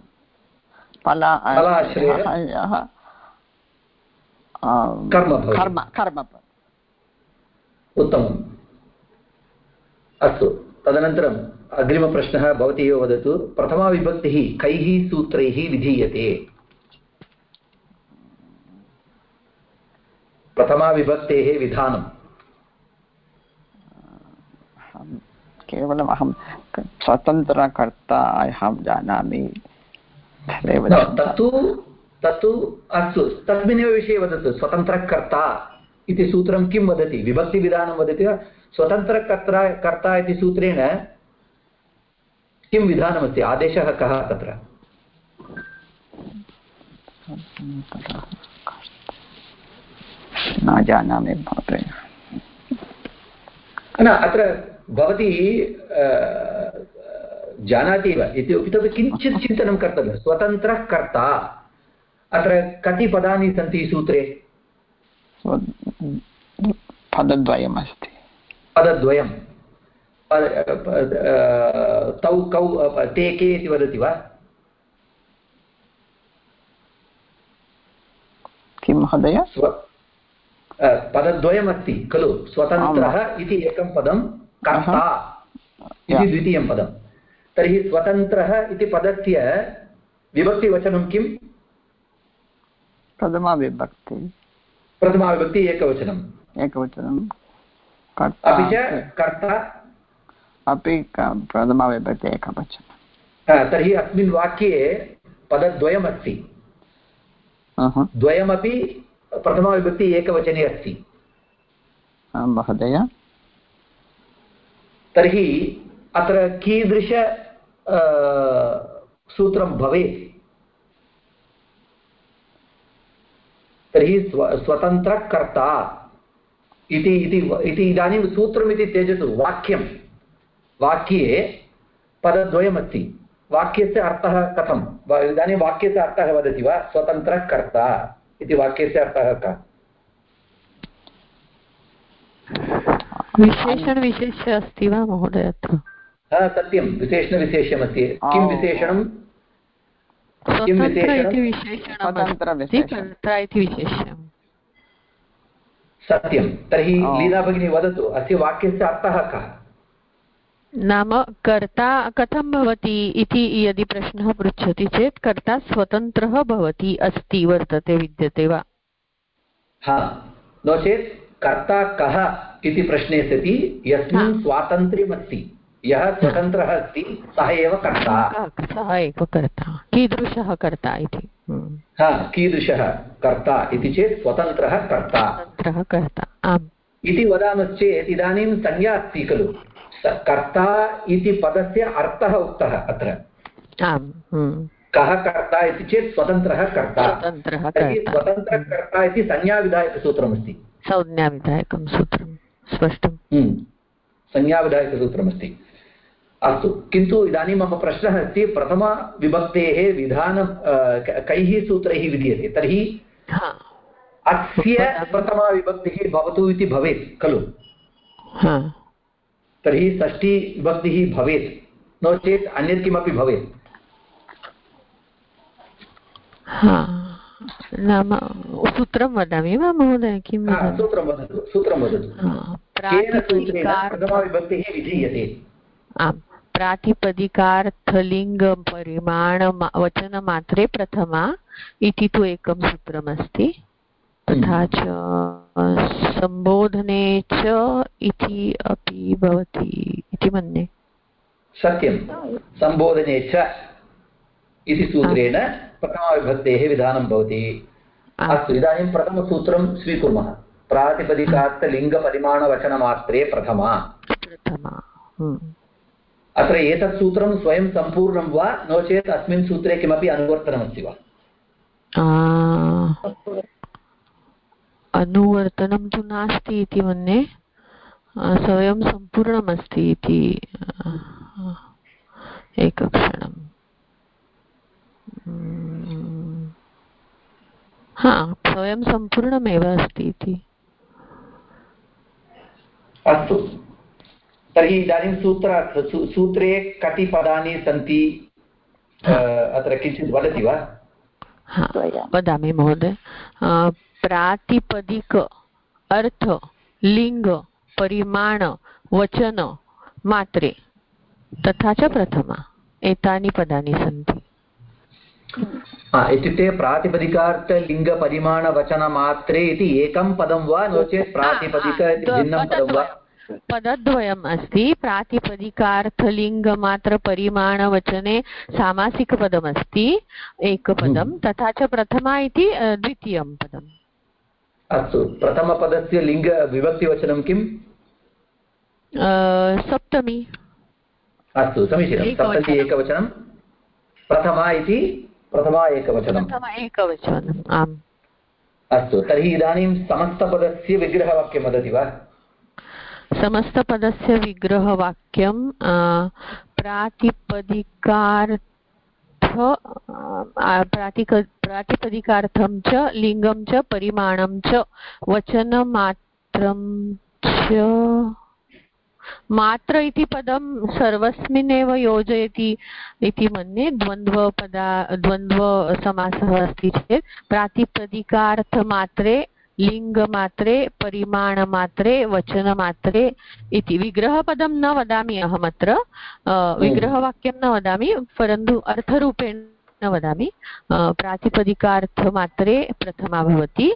फलाश्रयः? कर्म कर्म कर्म उत्तमम्। अस्तु। तदनन्तरम् अग्रिमप्रश्नः भवती एव वदतु प्रथमाविभक्तिः कैः सूत्रैः विधीयते? प्रथमाविभक्तेः विधानम् केवलम् अहं स्वतन्त्रकर्ता अहं जानामि। तत्तु तत्तु अस्तु। तस्मिन्नेव विषये वदतु। स्वतन्त्रकर्ता इति सूत्रं किं वदति? विभक्तिविधानं वदति वा? स्वतन्त्रकर्ता कर्ता इति सूत्रेण किं विधानमस्ति? आदेशः कः तत्र? न जानामि महोदय। न अत्र भवती जानाति एव। इतोपि किञ्चित् चिन्तनं कर्तव्यं। स्वतन्त्रः कर्ता। अत्र कति पदानि सन्ति सूत्रे? पदद्वयमस्ति। पदद्वयं तौ कौ ते के इति वदति वा? किं महोदय? पदद्वयमस्ति खलु? स्वतन्त्रः इति एकं पदं कर्ता इति द्वितीयं पदं। तर्हि स्वतन्त्रः इति पदस्य विभक्तिवचनं किम् प्रथमाविभक्ति। प्रथमाविभक्ति एकवचनम्। एकवचनं। अपि च कर्ता अपि प्रथमाविभक्ति एकवचनं तर्हि अस्मिन् वाक्ये पदद्वयमस्ति। द्वयमपि प्रथमाविभक्ति एकवचने अस्ति। महोदय। तर्हि अत्र कीदृश सूत्रं भवेत्? तर्हि स्व स्वतन्त्रकर्ता इति इति इदानीं सूत्रमिति त्यजतु वाक्यं वाक्ये पदद्वयमस्ति। वाक्यस्य अर्थः कथं इदानीं वाक्यस्य अर्थः वदति वा? स्वतन्त्रकर्ता इति वाक्यस्य अर्थः कः? विशेषणविशेष अस्ति वा महोदय अत्र सत्यं विशेषणविशेषमस्ति। किं विशेषणं? किं विशेषणं? सत्यं तर्हि लीला भगिनी वदतु अस्य वाक्यस्य अर्थः कः? नाम कर्ता कथं भवति इति यदि प्रश्नः पृच्छति चेत् कर्ता स्वतन्त्रः भवति अस्ति वर्तते विद्यते वा? हा नो चेत् कर्ता कः इति प्रश्ने सति यस्मिन् स्वातन्त्र्यमस्ति यः स्वतन्त्रः अस्ति सः एव कर्ता। सः एव कर्ता कीदृशः कर्ता इति। हा कीदृशः कर्ता इति चेत् स्वतन्त्रः कर्ता। स्वतन्त्रः कर्ता आम्। इति वदामश्चेत् इदानीं संज्ञा अस्ति खलु। कर्ता इति पदस्य अर्थः उक्तः अत्र। हम्म। कः कर्ता इति चेत् स्वतन्त्रः कर्ता। तर्हि कर्ता। स्वतन्त्रकर्ता इति संज्ञाविधायकसूत्रमस्ति। संज्ञाविधायकं सूत्रं स्पष्टं हम्म। संज्ञाविधायकसूत्रमस्ति। अस्तु किन्तु इदानीं मम प्रश्नः अस्ति प्रथमविभक्तेः विधानं कैः सूत्रैः विधीयते? तर्हि अस्य प्रथमा विभक्तिः भवतु इति भवेत् खलु? तर्हि षष्ठीविभक्तिः भवेत्। नो चेत् अन्यत् किमपि भवेत्। नाम सूत्रं वदामि वा महोदय किं सूत्रं वदतु सूत्रं वदतु। प्रथमाविभक्तिः विधीयते। आम् प्रातिपदिकार्थलिङ्गपरिमाण वचनमात्रे प्रथमा इति तु एकं सूत्रमस्ति। तथा च सम्बोधने च इति अपि भवति इति मन्ये। सत्यं। सम्बोधने च इति सूत्रेण प्रथमाविभक्तेः विधानं भवति। अस्तु इदानीं प्रथमसूत्रं स्वीकुर्मः। प्रातिपदिकार्थलिङ्गपरिमाणवचनमात्रे प्रथमा। प्रथमा हम्म। अत्र एतत् सूत्रं स्वयं सम्पूर्णं वा? नो चेत् अस्मिन् सूत्रे किमपि अनुवर्तनमस्ति वा? अनुवर्तनं तु नास्ति इति मन्ये स्वयं सम्पूर्णमस्ति इति एकक्षणम्। हा स्वयं सम्पूर्णमेव अस्ति इति। अस्तु। तर्हि इदानीं सूत्र सूत्रे कति पदानि सन्ति अत्र किञ्चित् वदति वा? वदामि महोदय। प्रातिपदिक अर्थ लिङ्ग परिमाण वचन मात्रे. तथा च प्रथमा एतानि पदानि सन्ति इत्युक्ते प्रातिपदिकार्थलिङ्गपरिमाणवचनमात्रे इति एकं पदं वा? नो चेत् प्रातिपदिक पदद्वयम् अस्ति. प्रातिपदिकार्थलिङ्गमात्रपरिमाणवचने सामासिकपदमस्ति. एकपदं. हम्म। तथा च प्रथमा इति द्वितीयं पदम्. अस्तु प्रथमपदस्य लिङ्गविभक्तिवचनं किम्? सप्तमी। अस्तु समीचीनं सप्तमी एकवचनं। प्रथमा इति प्रथमा एकवचनं। एकवचनम् आम्। अस्तु तर्हि इदानीं समस्तपदस्य विग्रहवाक्यं वदति वा? समस्तपदस्य विग्रहवाक्यं प्रातिपदिकार् प्रातिक, प्रातिपदिकार्थं च, लिङ्गं च, परिमाणं च, वचनमात्रं च। मात्र इति पदं सर्वस्मिन्नेव योजयति इति मन्ये द्वन्द्वपदा, द्वन्द्वसमासः अस्ति चेत्। प्रातिपदिकार्थमात्रे लिङ्गमात्रे परिमाणमात्रे वचनमात्रे इति। विग्रहपदं न वदामि अहमत्र विग्रहवाक्यं न वदामि परन्तु अर्थरूपेण वदामि। प्रातिपदिकार्थमात्रे प्रथमा भवति।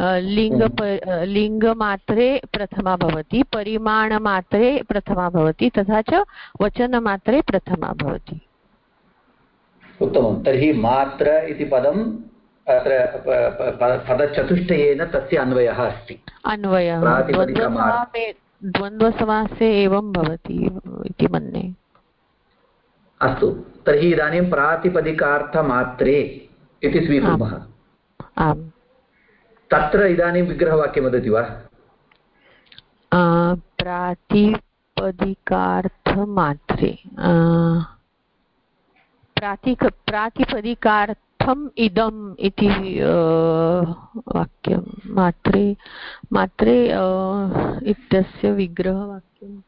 लिङ्ग लिङ्गमात्रे प्रथमा भवति। परिमाणमात्रे प्रथमा भवति तथा च वचनमात्रे प्रथमा भवति। उत्तमं। तर्हि मात्र इति पदं अत्र पदचतुष्टयेन तस्य अन्वयः अस्ति। अन्वयः। द्वन्द्वसमासे एवं भवति इति मन्ये। अस्तु तर्हि इदानीं प्रातिपदिकार्थमात्रे इति स्वीकुर्मः। आम्। तत्र इदानीं विग्रहवाक्यं वदति वा? प्रातिपदिकार्थमात्रे। प्रातिक प्रातिपदिकार्थ कथम् इदम् इति वाक्यं। मात्रे मात्रे इत्यस्य विग्रहवाक्यं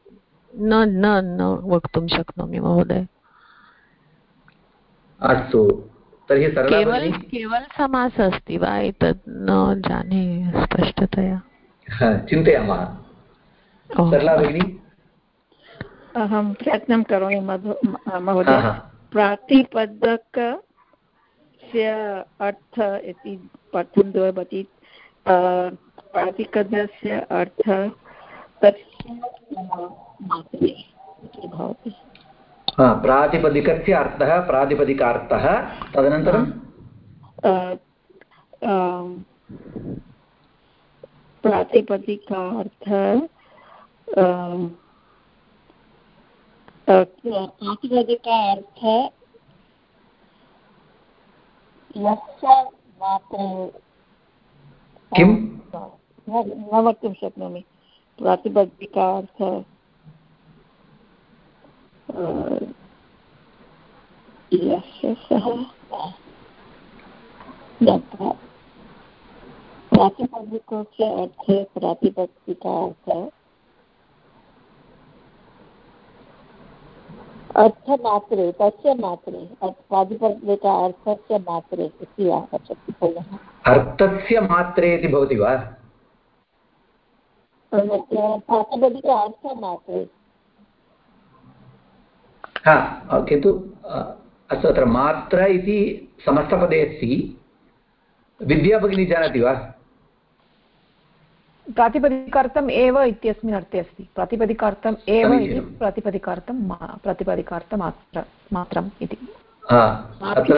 न न न वक्तुं शक्नोमि महोदय। अस्तु तर्हि केवल केवल समासः अस्ति वा? एतत् न जाने स्पष्टतया। चिन्तयामः। सरला भगिनी। अहं प्रयत्नं करोमि महोदय। प्रातिपदकस्य अर्थ इति पठं भवति प्रातिपदस्य अर्थ भवति। प्रातिपदिकस्य अर्थः प्रातिपदिकार्थः तदनन्तरं? प्रातिपदिकार्थ प्रातिपदिकार्थ यस्य किं न वक्तुं शक्नोमि। प्रातिपदिकार्थ यस्य सः प्रातिपदिकस्य अर्थे प्रातिपदिका अर्थमात्रे तस्य मात्रे प्रातिपदिका अर्थस्य मात्रे इति आगच्छति पुनः अर्थस्य मात्रे इति भवति वा? प्रातिपदिका अर्थमात्रे. हा किन्तु अस्तु अत्र मात्रा इति समस्तपदे अस्ति। विद्या भगिनी जानाति वा? प्रातिपदिकार्थम् एव इत्यस्मिन् अर्थे अस्ति। प्रातिपदिकार्थम् एव इति प्रातिपदिकार्थं प्रातिपदिकार्थमात्र मात्रम् इति। अत्र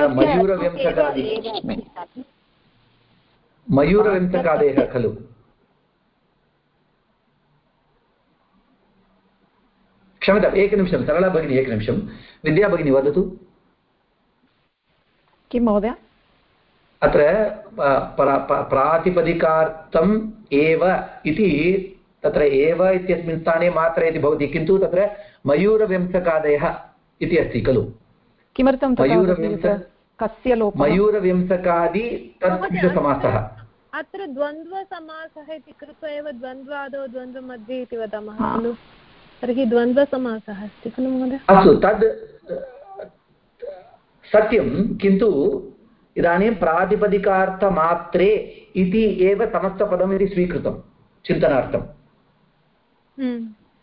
खलु। क्षम्यताम् एकनिमिषं सरला भगिनी एकनिमिषं विद्या भगिनी वदतु। किं महोदय? अत्र प्रातिपदिकार्थम् एव इति तत्र एव इत्यस्मिन् स्थाने मात्र इति भवति किन्तु तत्र मयूरव्यंसकादयः इति अस्ति खलु? किमर्थं मयूरव्यंस कस्य लोपः? मयूरव्यंसकादि तत्पुरुषसमासः अत्र द्वन्द्वसमासः इति कृत्वा एव द्वन्द्वादौ द्वन्द्वमध्ये इति वदामः खलु? तर्हि द्वन्द्वसमासः अस्ति खलु महोदय? अस्तु तद् सत्यं किन्तु इदानीं प्रातिपदिकार्थमात्रे इति एव समस्तपदम् इति स्वीकृतं चिन्तनार्थम्।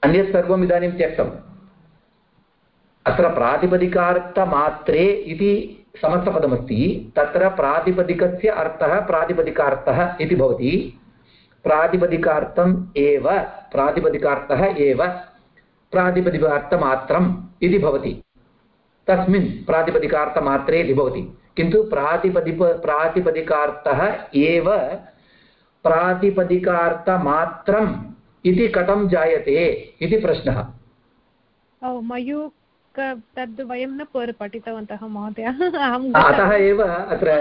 अन्यत् सर्वम् इदानीं त्यक्तम्। अत्र प्रातिपदिकार्थमात्रे इति समस्तपदमस्ति तत्र प्रातिपदिकस्य अर्थः प्रातिपदिकार्थः इति भवति। प्रातिपदिकार्थम् एव प्रातिपदिकार्थः एव प्रातिपदिकार्थमात्रम् इति भवति। तस्मिन् प्रातिपदिकार्थमात्रे इति भवति। किन्तु प्रातिपदिप प्रातिपदिकार्थः एव प्रातिपदिकार्थमात्रम् इति कथं जायते इति प्रश्नः। मयूक तद् वयं न पठितवन्तः महोदय। अतः एव अत्र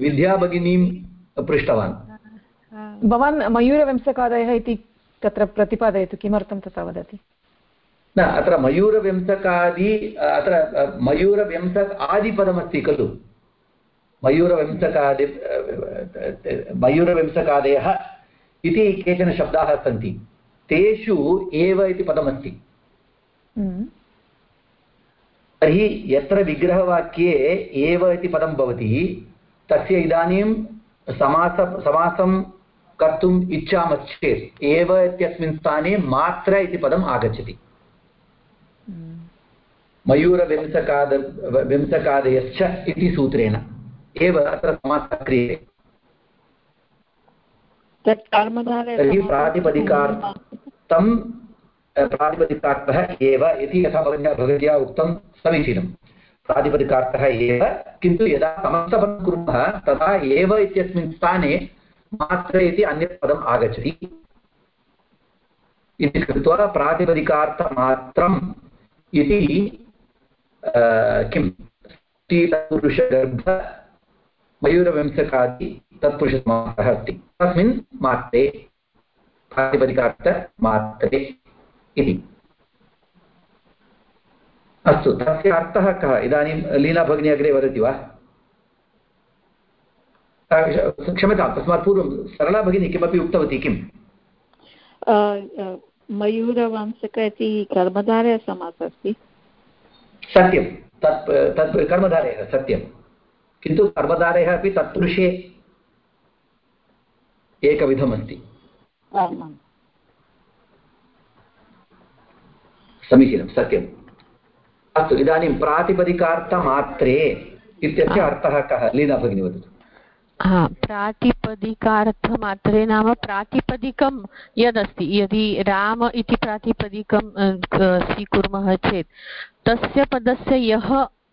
विद्याभगिनीं पृष्टवान्। भवान् मयूरवंशकादयः इति तत्र प्रतिपादयतु किमर्थं तथा वदति? न अत्र मयूरव्यंसकादि अत्र मयूरव्यंसक आदिपदमस्ति खलु। मयूरवंशकादि मयूरवंशकादयः इति केचन शब्दाः सन्ति। तेषु एव इति पदमस्ति। हम्म। तर्हि यत्र विग्रहवाक्ये एव इति पदं भवति तस्य इदानीं समास समासं कर्तुम् इच्छामश्चेत् एव इत्यस्मिन् स्थाने मात्र इति पदम् आगच्छति। मयूरविंशकाद विंशकादयश्च इति सूत्रेण। एव अत्र समासः क्रियते तर्हि प्रातिपदिकार्थं प्रातिपदिकार्थः एव इति यथा भवत्या भगवत्या उक्तं समीचीनं प्रातिपदिकार्थः एव किन्तु यदा समस्तपदं कुर्मः तदा एव इत्यस्मिन् स्थाने मात्र इति अन्यत् पदम् आगच्छति। इति कृत्वा प्रातिपदिकार्थमात्रम् इति किं? तत्पुरुषगर्भ मयूरवंशकादि तत्पुरुषसमासः अस्ति। तस्मिन् मात्रे प्रातिपदिकार्थमात्रे इति। अस्तु, तस्य अर्थः कः? इदानीं लीला भगिनी अग्रे वदति वा? क्षम्यतां तस्मात् पूर्वं सरला भगिनी किमपि उक्तवती किम्? मयूरवंशक इति कर्मधारयसमासः अस्ति। सत्यं। तत् तत् कर्मधारयः सत्यं। किन्तु कर्मधारयः अपि तत्पुरुषे एकविधमस्ति। समीचीनं सत्यम् अस्तु इदानीं प्रातिपदिकार्थमात्रे इत्यस्य अर्थः कः? लीना भगिनी वदतु। हा प्रातिपदिकार्थमात्रे नाम प्रातिपदिकं यदस्ति। यदि राम इति प्रातिपदिकं स्वीकुर्मः चेत् तस्य पदस्य यः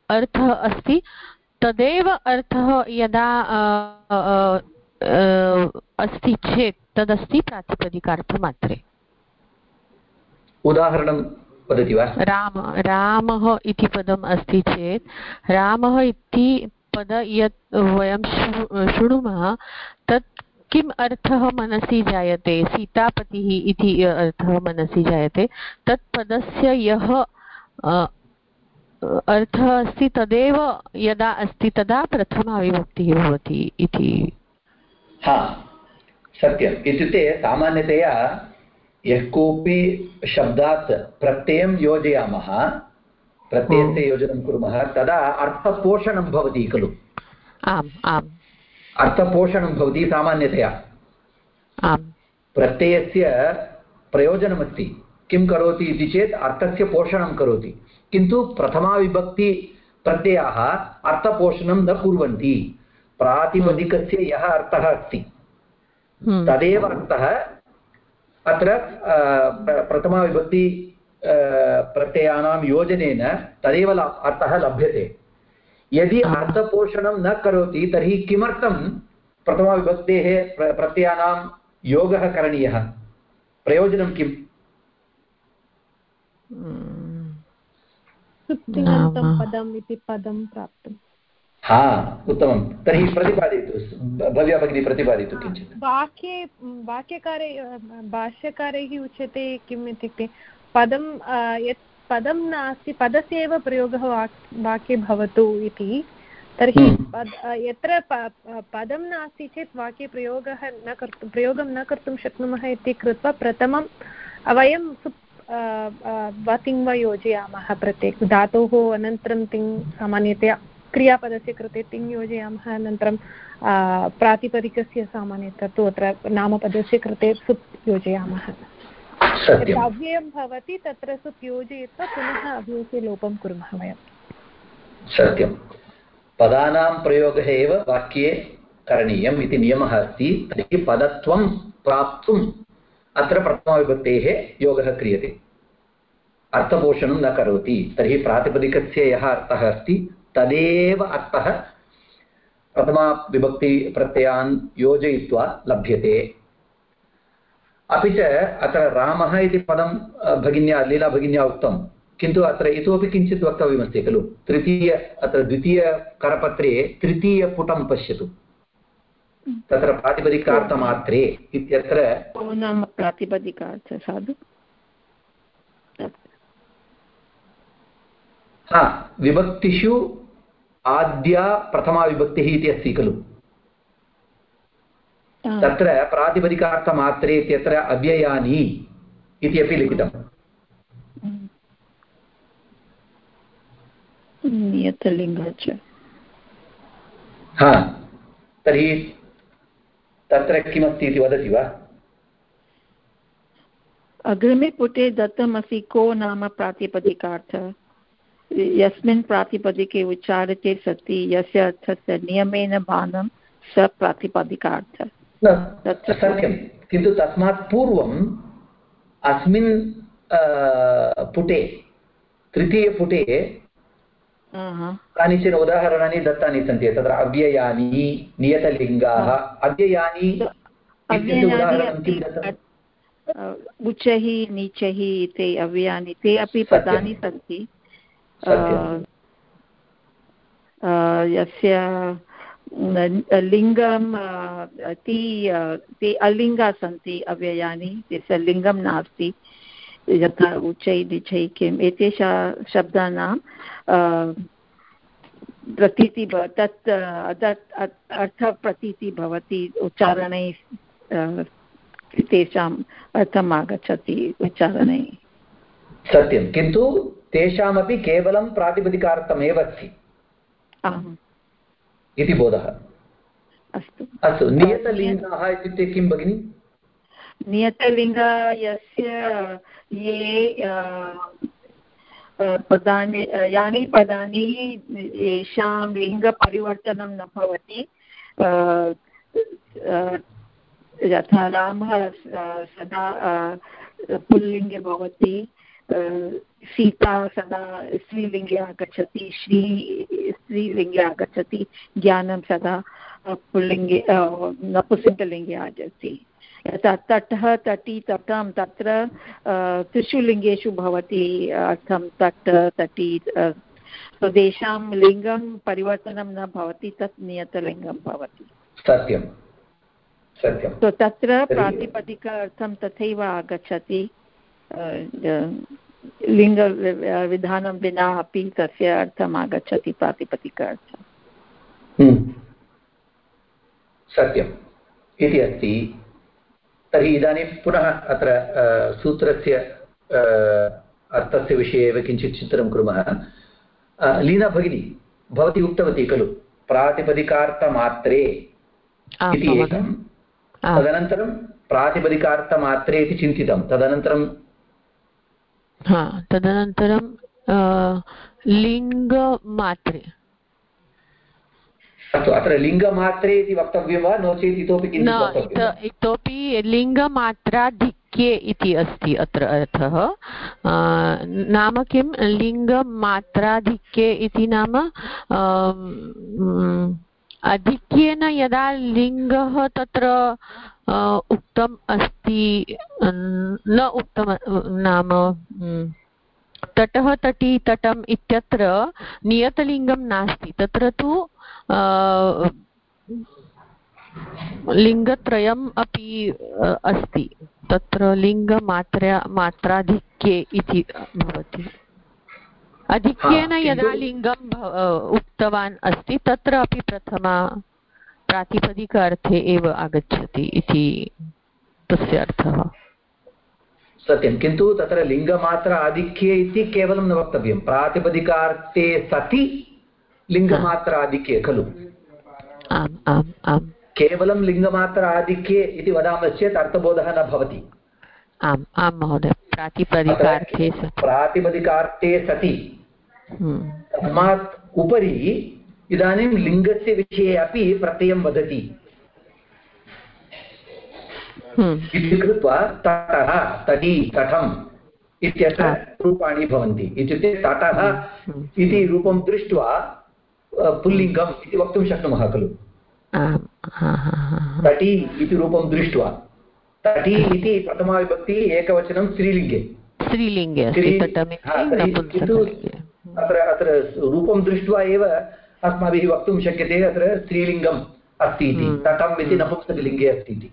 अर्थः अस्ति तदेव अर्थः यदा अस्ति चेत् तदस्ति प्रातिपदिकार्थमात्रे। उदाहरणं वदति वा? राम रामः इति पदम् अस्ति चेत् रामः इति पद यत् वयं शृणुमः तत् किम् अर्थः मनसि जायते? सीतापतिः इति अर्थः मनसि जायते। तत् पदस्य यः अर्थः अस्ति तदेव यदा अस्ति तदा प्रथमा विभक्तिः भवति इति। हा सत्यम्। इत्युक्ते सामान्यतया यः कोऽपि शब्दात् प्रत्ययं योजयामः प्रत्ययस्य योजनं कुर्मः तदा अर्थपोषणं भवति खलु। आम् आम्। अर्थपोषणं भवति सामान्यतया। आम्। प्रत्ययस्य प्रयोजनमस्ति। किं करोति इति चेत् अर्थस्य पोषणं करोति। किन्तु प्रथमाविभक्ति प्रत्ययाः अर्थपोषणं न कुर्वन्ति। प्रातिपदिकस्य यः अर्थः अस्ति हम्म। तदेव अर्थः अत्र प्रथमाविभक्ति प्रत्ययानां योजनेन तदेव अर्थः लभ्यते। यदि अर्थपोषणं न करोति तर्हि किमर्थं प्रथमविभक्तेः प्रत्ययानां योगः करणीयः? प्रयोजनं किम्? पदम् इति पदं प्राप्तुम्। हा उत्तमं। तर्हि प्रतिपादयतु। भव्या भगिनी प्रतिपादयतु किञ्चित्। वाक्ये वाक्यकारे भाष्यकारैः उच्यते किम् इत्युक्ते पदं यत् पदं नास्ति पदस्य एव प्रयोगः वाक्ये भवतु इति। तर्हि हम्म। यत्र पदं नास्ति चेत् वाक्ये प्रयोगः न कर्तुं प्रयोगं न कर्तुं शक्नुमः इति कृत्वा प्रथमं वयं वतिङ् वा योजयामः प्रत्येक धातोः अनन्तरं तिङ् सामान्यतया क्रियापदस्य कृते तिङ् योजयामः अनन्तरं प्रातिपदिकस्य सामान्यतः तु अत्र नामपदस्य कृते सुप् योजयामः। अव्ययं भवति तत्र सुप् योजयित्वा पुनः अव्ययस्य लोपं कुर्मः वयं सत्यं पदानां प्रयोगः एव वाक्ये करणीयम् इति नियमः अस्ति तर्हि पदत्वं प्राप्तुम् अत्र प्रथमविभक्तेः योगः क्रियते। अर्थपोषणं न करोति, तर्हि प्रातिपदिकस्य यः अर्थः अस्ति, तदेव अर्थः प्रथमाविभक्तिप्रत्ययान् योजयित्वा लभ्यते। अपि च अत्र रामः इति पदं भगिन्या, लीलाभगिन्या उक्तं, किन्तु अत्र इतोपि किञ्चित् वक्तव्यमस्ति खलु। तृतीय, अत्र द्वितीयकरपत्रे तृतीयपुटं पश्यतु। तत्र प्रातिपदिकार्थमात्रे इत्यत्र नाम प्रातिपदिकार्थ साधु। हा विभक्तिषु आद्या प्रथमा विभक्तिः इति अस्ति खलु। तत्र प्रातिपदिकार्थमात्रे इत्यत्र अव्ययानि इति अपि लिखितम्। हा तर्हि तत्र किमस्ति इति वदति वा? अग्रिमे पुटे दत्तमस्ति को नाम प्रातिपदिकार्थ? यस्मिन् प्रातिपदिके उच्चार्यते सति यस्य अर्थस्य नियमेन बाणं स प्रातिपदिकार्थः। सत्यं किन्तु तस्मात् पूर्वम् अस्मिन् पुटे तृतीयपुटे कानिचन उदाहरणानि दत्तानि सन्ति तत्र अव्ययानि नियतलिङ्गाः अव्ययानि उच्चैः नीचैः ते अव्ययानि ते अपि पदानि सन्ति। यस्य लिङ्गं ति ते अलिङ्गा सन्ति अव्ययानि तस्य लिङ्गं नास्ति। यथा उच्चै दिचै किम् एतेषा शब्दानां प्रतीति तत् अर्थप्रतीति भवति उच्चारणे तेषाम् अर्थम् आगच्छति उच्चारणे। सत्यं किन्तु तेषामपि केवलं प्रातिपदिकार्थमेव अस्ति। इति बोधः। अस्तु। अस्तु नियतलिङ्गाः इत्युक्ते किं भगिनि? नियतलिङ्ग यस्य ये पदानि यानि पदानि येषां लिङ्गपरिवर्तनं न भवति। यथा रामः सदा पुल्लिङ्गे भवति। सीता सदा स्त्रीलिङ्गे आगच्छति, श्री, स्त्रीलिङ्गे आगच्छति, ज्ञानं सदा पुल्लिङ्गे नपुंसकलिङ्गे आगच्छति। तटः तटी तटं तत्र त्रिषु लिङ्गेषु भवति अर्थं तट् तटी तेषां लिङ्गं परिवर्तनं न भवति तत् नियतलिङ्गं भवति। सत्यं। सत्यं। तो तत्र प्रातिपदिक अर्थं तथैव आगच्छति। लिङ्गविधानं विना अपि तस्य अर्थम् आगच्छति प्रातिपदिक अर्थम्। हम्म। सत्यम्। इति अस्ति। तर्हि इदानीं पुनः अत्र सूत्रस्य अर्थस्य विषये एव किञ्चित् चिन्तनं कुर्मः। लीना भगिनी भवती उक्तवती खलु प्रातिपदिकार्थमात्रे इति एकं। तदनन्तरं प्रातिपदिकार्थमात्रे इति चिन्तितं। तदनन्तरं तदनन्तरं लिङ्गमात्रे। अस्तु अत्र लिङ्गमात्रे इति वक्तव्यं वा? नो चेत् इतोपि इतोपि लिङ्गमात्राधिक्ये इति अस्ति अत्र अर्थः। नाम किं? लिङ्गमात्राधिक्ये इति नाम आधिक्येन यदा लिङ्गः तत्र उक्तम् अस्ति न उक्तं नाम तटः तटी तटम् इत्यत्र नियतलिङ्गं नास्ति। तत्र तु लिङ्गत्रयम् अपि अस्ति। तत्र लिङ्गमात्रा मात्राधिक्ये इति भवति। अधिक्येन यदा लिङ्गम् उक्तवान् अस्ति तत्र अपि प्रथमा प्रातिपदिक अर्थे एव आगच्छति इति तस्य अर्थः। सत्यं। किन्तु तत्र लिङ्गमात्र आधिक्ये इति केवलं न वक्तव्यं। प्रातिपदिकार्थे सति लिङ्गमात्र आधिक्ये खलु आम् आम् आम् केवलं लिङ्गमात्र आधिक्ये इति वदामश्चेत् अर्थबोधः न भवति आम् आं महोदय प्रातिपदिकार्थे प्रातिपदिकार्थे सति। तस्मात् उपरि इदानीं लिङ्गस्य विषये अपि प्रत्ययं वदति। इति कृत्वा तटः तटी तटम् इत्यत्र रूपाणि भवन्ति इत्युक्ते तटः। इति रूपं दृष्ट्वा पुल्लिङ्गम् इति वक्तुं शक्नुमः खलु? तटी इति रूपं दृष्ट्वा। तटी इति प्रथमाविभक्ति एकवचनं स्त्रीलिङ्गे। स्त्रीलिङ्गे किन्तु अत्र अत्र रूपं दृष्ट्वा एव अस्माभिः वक्तुं शक्यते अत्र स्त्रीलिङ्गम् अस्ति इति। हम्म। तटम् इति नपुंसकलिङ्गे अस्ति इति।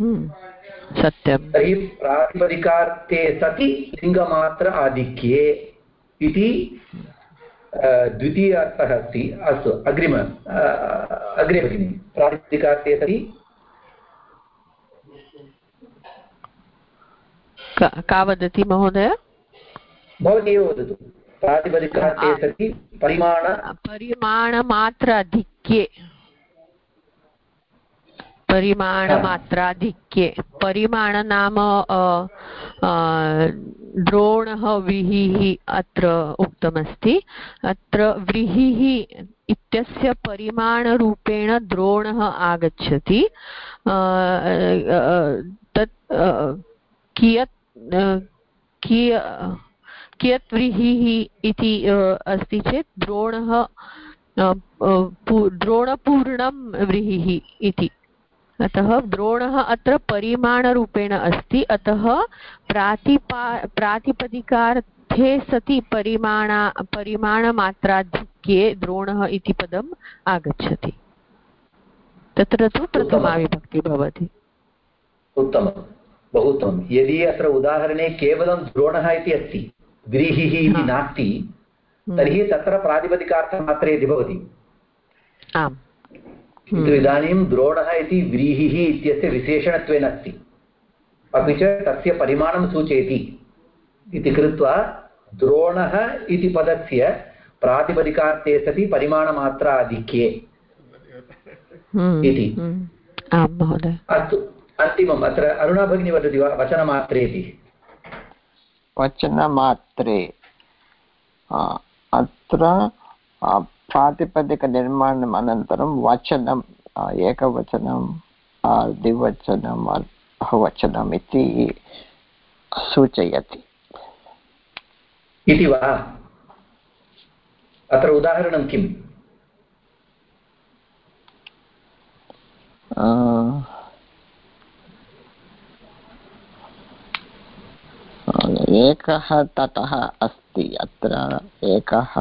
हम्म। सत्यं तर्हि प्रातिपदिकार्थे सति लिङ्गमात्र आधिक्ये इति द्वितीय अर्थः अस्ति अस्तु अग्रिम अग्रे भगिनि प्रातिपदिकार्थे सति। का वदति महोदय? भवती एव वदतु। प्रातिपदिकार्थे सति परिमाण परिमाणमात्राधिक्ये। परिमाणमात्राधिक्ये परिमाण नाम द्रोणः व्रीहिः अत्र उक्तमस्ति। अत्र व्रीहिः इत्यस्य परिमाणरूपेण द्रोणः आगच्छति। तत् कियत् किय कियत् व्रीहिः इति अस्ति चेत् द्रोणः द्रोणपूर्णं व्रीहिः इति। अतः द्रोणः अत्र परिमाणरूपेण अस्ति। अतः प्रातिपा प्रातिपदिकार्थे सति परिमाणा परिमाणमात्राधिक्ये द्रोणः इति पदम् आगच्छति। तत्र तु प्रथमा विभक्ति भवति। उत्तमं बहु उत्तमं यदि अत्र उदाहरणे केवलं द्रोणः इति अस्ति व्रीहिः इति नास्ति हम्म। तर्हि तत्र प्रातिपदिकार्थमात्रे इति भवति। आम्। किन्तु इदानीं द्रोणः इति व्रीहिः इत्यस्य विशेषणत्वेन अस्ति। अपि च तस्य परिमाणं सूचयति। इति कृत्वा द्रोणः इति पदस्य प्रातिपदिकार्थे सति परिमाणमात्रा आधिक्ये हम्म, इति। हम्म। अस्तु अन्तिमम् अत्र अरुणा भगिनी वदति वा वचनमात्रे इति? वचनमात्रे। अत्र प्रातिपदिकनिर्माणम् अनन्तरं वचनम् एकवचनं द्विवचनं बहुवचनम् इति सूचयति। इति वा? अत्र उदाहरणं किम्? एकः ततः अस्ति अत्र एकः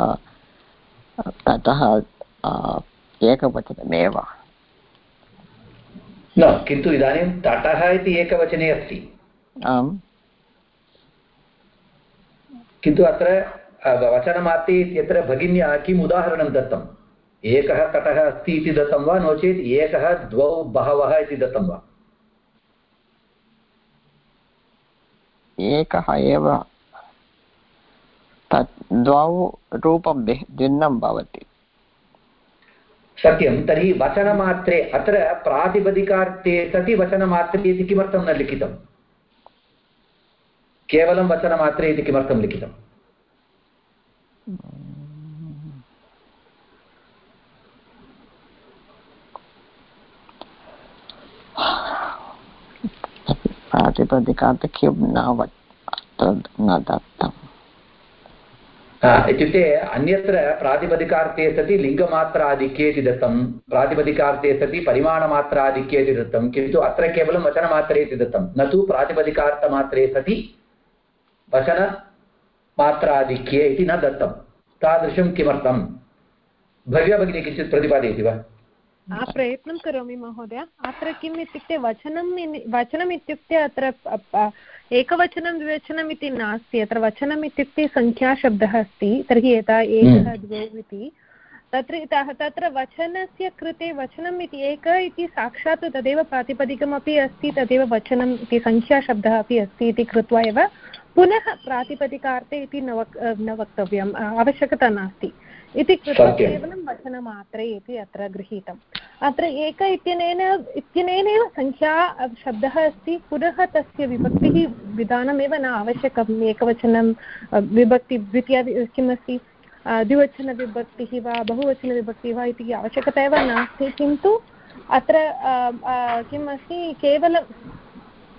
ततः एकवचनमेव। न किन्तु इदानीं तटः इति एकवचने अस्ति। आम्। किन्तु अत्र वचनमात्रे इत्यत्र भगिन्या किम् उदाहरणं दत्तम्? एकः तटः अस्ति इति दत्तं वा? नो चेत् एकः द्वौ बहवः इति दत्तं वा? एकः एव तत् द्वौ रूपं भिन्नं भवति। सत्यं तर्हि वचनमात्रे अत्र प्रातिपदिकार्थे सति वचनमात्रे इति किमर्थं न लिखितम् केवलं वचनमात्रे इति किमर्थं लिखितम् प्रातिपदिकात् किं न दत्तम्। इत्युक्ते अन्यत्र प्रातिपदिकार्थे सति लिङ्गमात्राधिक्ये इति दत्तं प्रातिपदिकार्थे सति परिमाणमात्राधिक्ये इति दत्तं किन्तु अत्र केवलं वचनमात्रे इति दत्तं न तु प्रातिपदिकार्थमात्रे सति वचनमात्राधिक्ये इति न दत्तं। तादृशं किमर्थं भव्या भगिनी किञ्चित् प्रतिपादयति वा? प्रयत्नं करोमि महोदय। अत्र किम् इत्युक्ते वचनं वचनम् इत्युक्ते अत्र एकवचनं द्विवचनम् इति नास्ति। अत्र वचनम् इत्युक्ते सङ्ख्याशब्दः अस्ति तर्हि यथा एकः। द्वौ इति। तत्र तत्र वचनस्य कृते वचनम् इति एक इति साक्षात् तदेव प्रातिपदिकमपि अस्ति तदेव वचनम् इति सङ्ख्याशब्दः अपि अस्ति इति कृत्वा एव पुनः प्रातिपदिकार्थे इति न वक् न वक्तव्यम्। आवश्यकता नास्ति। इति कृत्वा केवलं वचनमात्रे इति अत्र गृहीतम्। अत्र एक इत्यनेन इत्यनेनैव सङ्ख्या शब्दः अस्ति। पुनः तस्य विभक्तिः विधानमेव न आवश्यकम्। एकवचनं विभक्ति द्वितीया किम् अस्ति द्विवचनविभक्तिः वा बहुवचनविभक्तिः वा इति आवश्यकता एव नास्ति। किन्तु अत्र किम् अस्ति केवलं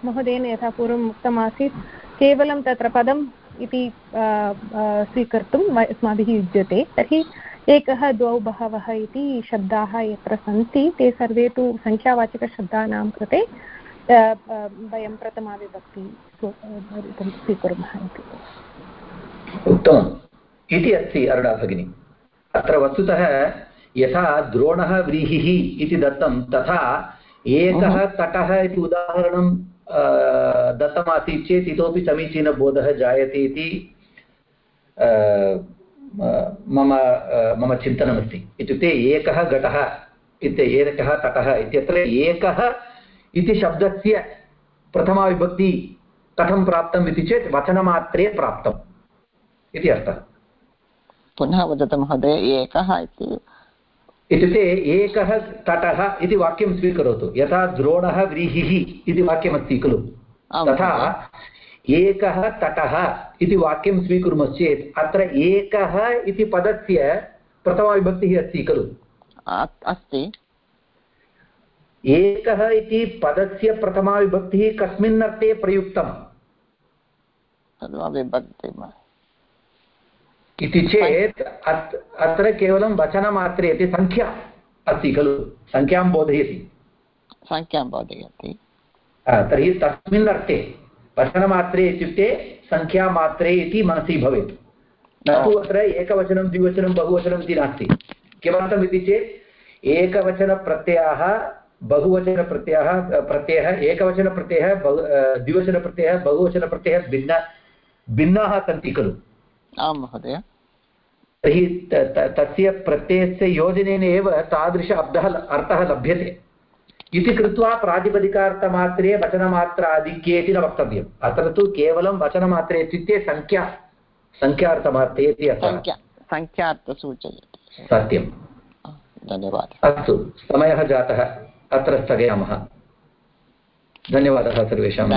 महोदयेन यथा पूर्वम् उक्तमासीत्। केवलं तत्र पदम् इति स्वीकर्तुम् अस्माभिः युज्यते। तर्हि एकः द्वौ बहवः इति शब्दाः यत्र सन्ति ते सर्वे तु सङ्ख्यावाचकशब्दानां कृते वयं प्रथमाविभक्ति स्वीकुर्मः इति। उत्तमम्। इति अस्ति अरुणा भगिनी। अत्र वस्तुतः यथा द्रोणः व्रीहिः इति दत्तं तथा एकः तटः इति उदाहरणं दत्तमासीत् चेत् इतोपि समीचीनबोधः जायते इति मम मम चिन्तनमस्ति। इत्युक्ते एकः घटः इत्युक्ते एकः तटः इत्यत्र एकः इति शब्दस्य प्रथमाविभक्ति कथं प्राप्तम् इति चेत् वचनमात्रे प्राप्तम् इति अर्थः। पुनः वदतु महोदय, एकः इति इत्युक्ते एकः तटः इति वाक्यं स्वीकरोतु। यथा द्रोणः व्रीहिः इति वाक्यमस्ति खलु। तथा एकः तटः इति वाक्यं स्वीकुर्मश्चेत् अत्र एकः इति पदस्य प्रथमाविभक्तिः अस्ति खलु। अस्ति। एकः इति पदस्य प्रथमाविभक्तिः कस्मिन् अर्थे प्रयुक्तम्? इति चेत् अत्र केवलं वचनमात्रे इति सङ्ख्या अस्ति खलु सङ्ख्यां बोधयति। सङ्ख्यां बोधयति। तर्हि तस्मिन् अर्थे वचनमात्रे इत्युक्ते सङ्ख्यामात्रे इति मनसि भवेत्। न। तु अत्र एकवचनं द्विवचनं बहुवचनम् इति नास्ति। किमर्थम् इति चेत् एकवचनप्रत्ययः बहुवचनप्रत्ययः प्रत्ययः एकवचनप्रत्ययः बहु द्विवचनप्रत्ययः बहुवचनप्रत्ययः भिन्न भिन्नाः सन्ति खलु। आं महोदय। तर्हि तस्य प्रत्ययस्य योजनेन एव तादृश अब्धः अर्थः लभ्यते। इति कृत्वा प्रातिपदिकार्थमात्रे वचनमात्र आधिक्ये इति न वक्तव्यम्। अत्र तु केवलं वचनमात्रे इत्युक्ते सङ्ख्या सङ्ख्यार्थमात्रे इति सङ्ख्यार्थसूचयति सत्यं धन्यवादः। अस्तु समयः जातः। अत्र स्थगयामः। धन्यवादः सर्वेषाम्